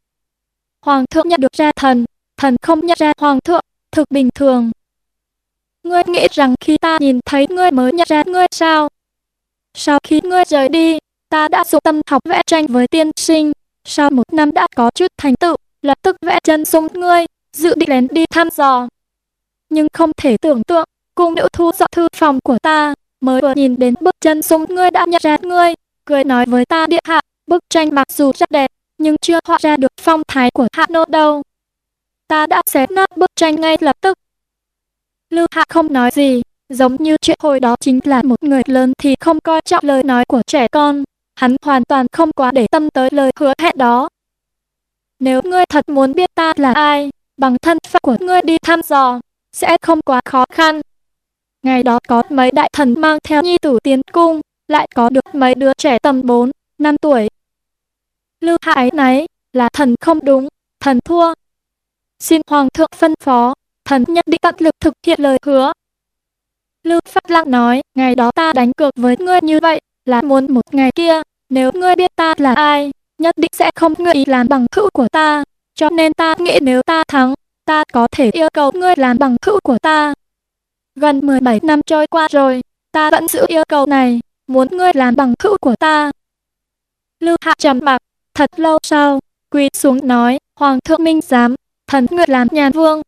S1: Hoàng thượng nhận được ra thần, thần không nhận ra hoàng thượng, thực bình thường. Ngươi nghĩ rằng khi ta nhìn thấy ngươi mới nhận ra ngươi sao? Sau khi ngươi rời đi, ta đã dụng tâm học vẽ tranh với tiên sinh. Sau một năm đã có chút thành tựu, lập tức vẽ chân dung ngươi, dự định lén đi thăm dò. Nhưng không thể tưởng tượng, cung nữ thu dọn thư phòng của ta, mới vừa nhìn đến bức chân dung ngươi đã nhận ra ngươi, cười nói với ta điện hạ, bức tranh mặc dù rất đẹp, nhưng chưa họa ra được phong thái của hạ nô đâu. Ta đã xé nát bức tranh ngay lập tức. Lưu Hạ không nói gì, giống như chuyện hồi đó chính là một người lớn thì không coi trọng lời nói của trẻ con. Hắn hoàn toàn không quá để tâm tới lời hứa hẹn đó. Nếu ngươi thật muốn biết ta là ai, bằng thân phận của ngươi đi thăm dò, sẽ không quá khó khăn. Ngày đó có mấy đại thần mang theo nhi tử tiến cung, lại có được mấy đứa trẻ tầm 4, 5 tuổi. Lưu hại nấy, là thần không đúng, thần thua. Xin Hoàng thượng phân phó, thần nhất định tận lực thực hiện lời hứa. Lưu Phát Lăng nói, ngày đó ta đánh cược với ngươi như vậy, là muốn một ngày kia, nếu ngươi biết ta là ai, nhất định sẽ không ngươi ý làm bằng hữu của ta. Cho nên ta nghĩ nếu ta thắng, ta có thể yêu cầu ngươi làm bằng hữu của ta. Gần 17 năm trôi qua rồi, ta vẫn giữ yêu cầu này, muốn ngươi làm bằng hữu của ta. Lưu Hạ trầm mặc, thật lâu sau, quỳ xuống nói, Hoàng thượng minh giám, thần nguyện làm nhà vương.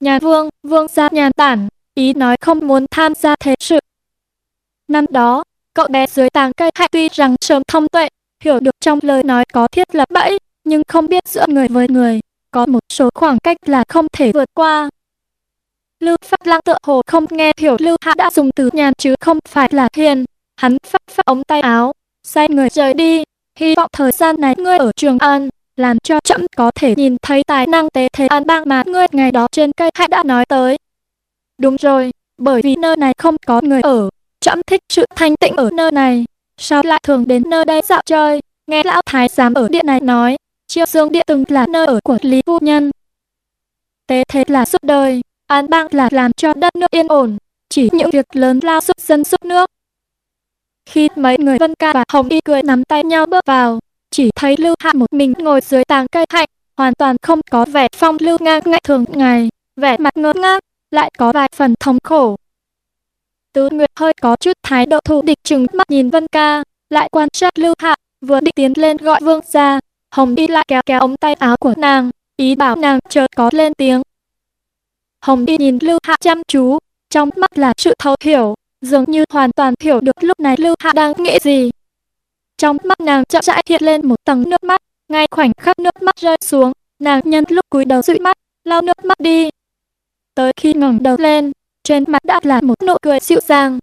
S1: Nhà vương, vương gia nhà tản, ý nói không muốn tham gia thế sự. Năm đó, cậu bé dưới tàng cây hạnh tuy rằng sớm thông tuệ, hiểu được trong lời nói có thiết lập bẫy, nhưng không biết giữa người với người, có một số khoảng cách là không thể vượt qua. Lưu Pháp Lăng tựa hồ không nghe hiểu Lưu Hạ đã dùng từ nhàn chứ không phải là hiền. Hắn phát phát ống tay áo, xoay người rời đi. Hy vọng thời gian này ngươi ở Trường An, làm cho chậm có thể nhìn thấy tài năng tế thế an bang mà ngươi ngày đó trên cây hạnh đã nói tới. Đúng rồi, bởi vì nơi này không có người ở, chậm thích sự thanh tịnh ở nơi này. Sao lại thường đến nơi đây dạo chơi, nghe lão thái giám ở điện này nói, Chiêu Dương Điện từng là nơi ở của Lý Phu Nhân. Tế thế là suốt đời, An bang là làm cho đất nước yên ổn, chỉ những việc lớn lao giúp dân giúp nước. Khi mấy người Vân Ca và Hồng Y cười nắm tay nhau bước vào, chỉ thấy Lưu Hạ một mình ngồi dưới tàng cây hạnh, hoàn toàn không có vẻ phong lưu ngang ngại thường ngày, vẻ mặt ngơ ngác, lại có vài phần thống khổ. Tứ Nguyệt hơi có chút thái độ thù địch trừng mắt nhìn Vân Ca, lại quan sát Lưu Hạ, vừa định tiến lên gọi vương ra, Hồng Y lại kéo kéo ống tay áo của nàng, ý bảo nàng chợt có lên tiếng. Hồng Y nhìn Lưu Hạ chăm chú, trong mắt là sự thấu hiểu, dường như hoàn toàn hiểu được lúc này Lưu Hạ đang nghĩ gì. Trong mắt nàng chậm rãi hiện lên một tầng nước mắt, ngay khoảnh khắc nước mắt rơi xuống, nàng nhân lúc cúi đầu dụi mắt, lau nước mắt đi. Tới khi ngẩng đầu lên, trên mặt đã là một nụ cười dịu dàng.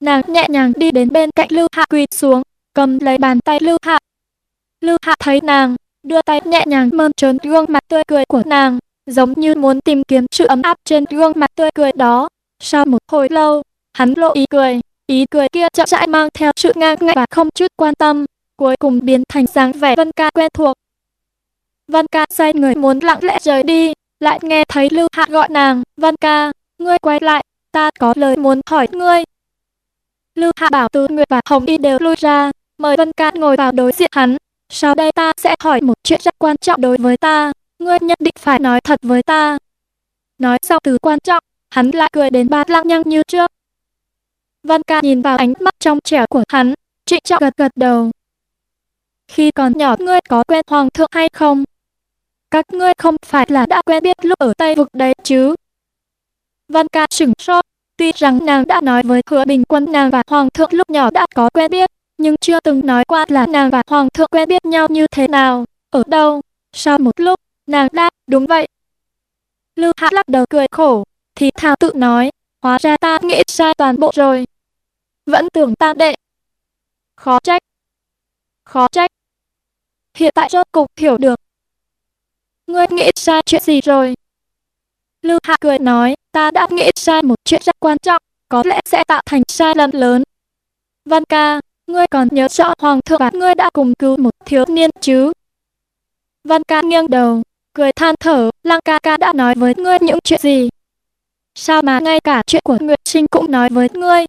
S1: Nàng nhẹ nhàng đi đến bên cạnh Lưu Hạ quỳ xuống, cầm lấy bàn tay Lưu Hạ. Lưu Hạ thấy nàng, đưa tay nhẹ nhàng mơn trớn gương mặt tươi cười của nàng, giống như muốn tìm kiếm sự ấm áp trên gương mặt tươi cười đó. Sau một hồi lâu, hắn lộ ý cười, ý cười kia chậm rãi mang theo sự ngang ngạnh và không chút quan tâm, cuối cùng biến thành dáng vẻ Vân Ca quen thuộc. Vân Ca say người muốn lặng lẽ rời đi, lại nghe thấy Lưu Hạ gọi nàng, văn Ca, ngươi quay lại, ta có lời muốn hỏi ngươi. Lưu Hạ bảo Từ Nguyệt và Hồng Y đều lui ra, mời văn Ca ngồi vào đối diện hắn. Sau đây ta sẽ hỏi một chuyện rất quan trọng đối với ta, ngươi nhất định phải nói thật với ta. Nói sau từ quan trọng, hắn lại cười đến ba lăng nhăng như trước. văn Ca nhìn vào ánh mắt trong trẻo của hắn, trịnh trọng gật gật đầu. Khi còn nhỏ ngươi có quen hoàng thượng hay không? Các ngươi không phải là đã quen biết lúc ở Tây Vực đấy chứ? văn Ca sửng sốt, tuy rằng nàng đã nói với Hứa Bình Quân nàng và hoàng thượng lúc nhỏ đã có quen biết, nhưng chưa từng nói qua là nàng và hoàng thượng quen biết nhau như thế nào, ở đâu. Sau một lúc, nàng đáp, đúng vậy. Lưu Hạ lắc đầu cười khổ, thì thào tự nói, hóa ra ta nghĩ sai toàn bộ rồi. Vẫn tưởng ta đệ. Khó trách. Khó trách. Hiện tại rốt cục hiểu được. Ngươi nghĩ sai chuyện gì rồi? Lưu Hạ cười nói, ta đã nghĩ sai một chuyện rất quan trọng, có lẽ sẽ tạo thành sai lầm lớn. Văn ca, ngươi còn nhớ rõ Hoàng thượng và ngươi đã cùng cứu một thiếu niên chứ? Văn ca nghiêng đầu, cười than thở, Lăng ca ca đã nói với ngươi những chuyện gì? Sao mà ngay cả chuyện của Nguyệt Sinh cũng nói với ngươi?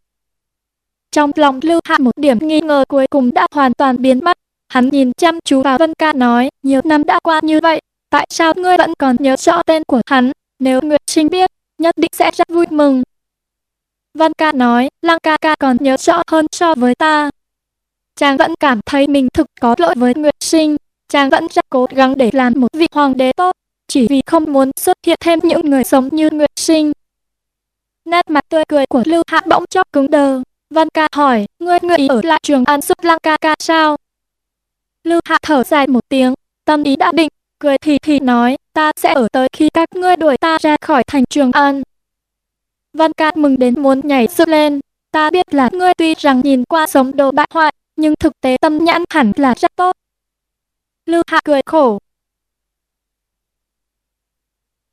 S1: Trong lòng Lưu Hạ một điểm nghi ngờ cuối cùng đã hoàn toàn biến mất. Hắn nhìn chăm chú vào Vân Ca nói, nhiều năm đã qua như vậy, tại sao ngươi vẫn còn nhớ rõ tên của hắn? Nếu Nguyệt Sinh biết, nhất định sẽ rất vui mừng. Văn Ca nói, Lăng ca ca còn nhớ rõ hơn so với ta. Chàng vẫn cảm thấy mình thực có lỗi với Nguyệt Sinh, chàng vẫn rất cố gắng để làm một vị hoàng đế tốt, chỉ vì không muốn xuất hiện thêm những người sống như Nguyệt Sinh. Nét mặt tươi cười của Lưu Hạ bỗng chốc cứng đờ. Văn Ca hỏi, ngươi ngươi ý ở lại trường An giúp Lăng ca ca sao? Lưu Hạ thở dài một tiếng, tâm ý đã định, cười thì thì nói, ta sẽ ở tới khi các ngươi đuổi ta ra khỏi thành trường An. Văn Ca mừng đến muốn nhảy sức lên, ta biết là ngươi tuy rằng nhìn qua sống đồ bại hoại, nhưng thực tế tâm nhãn hẳn là rất tốt. Lưu Hạ cười khổ,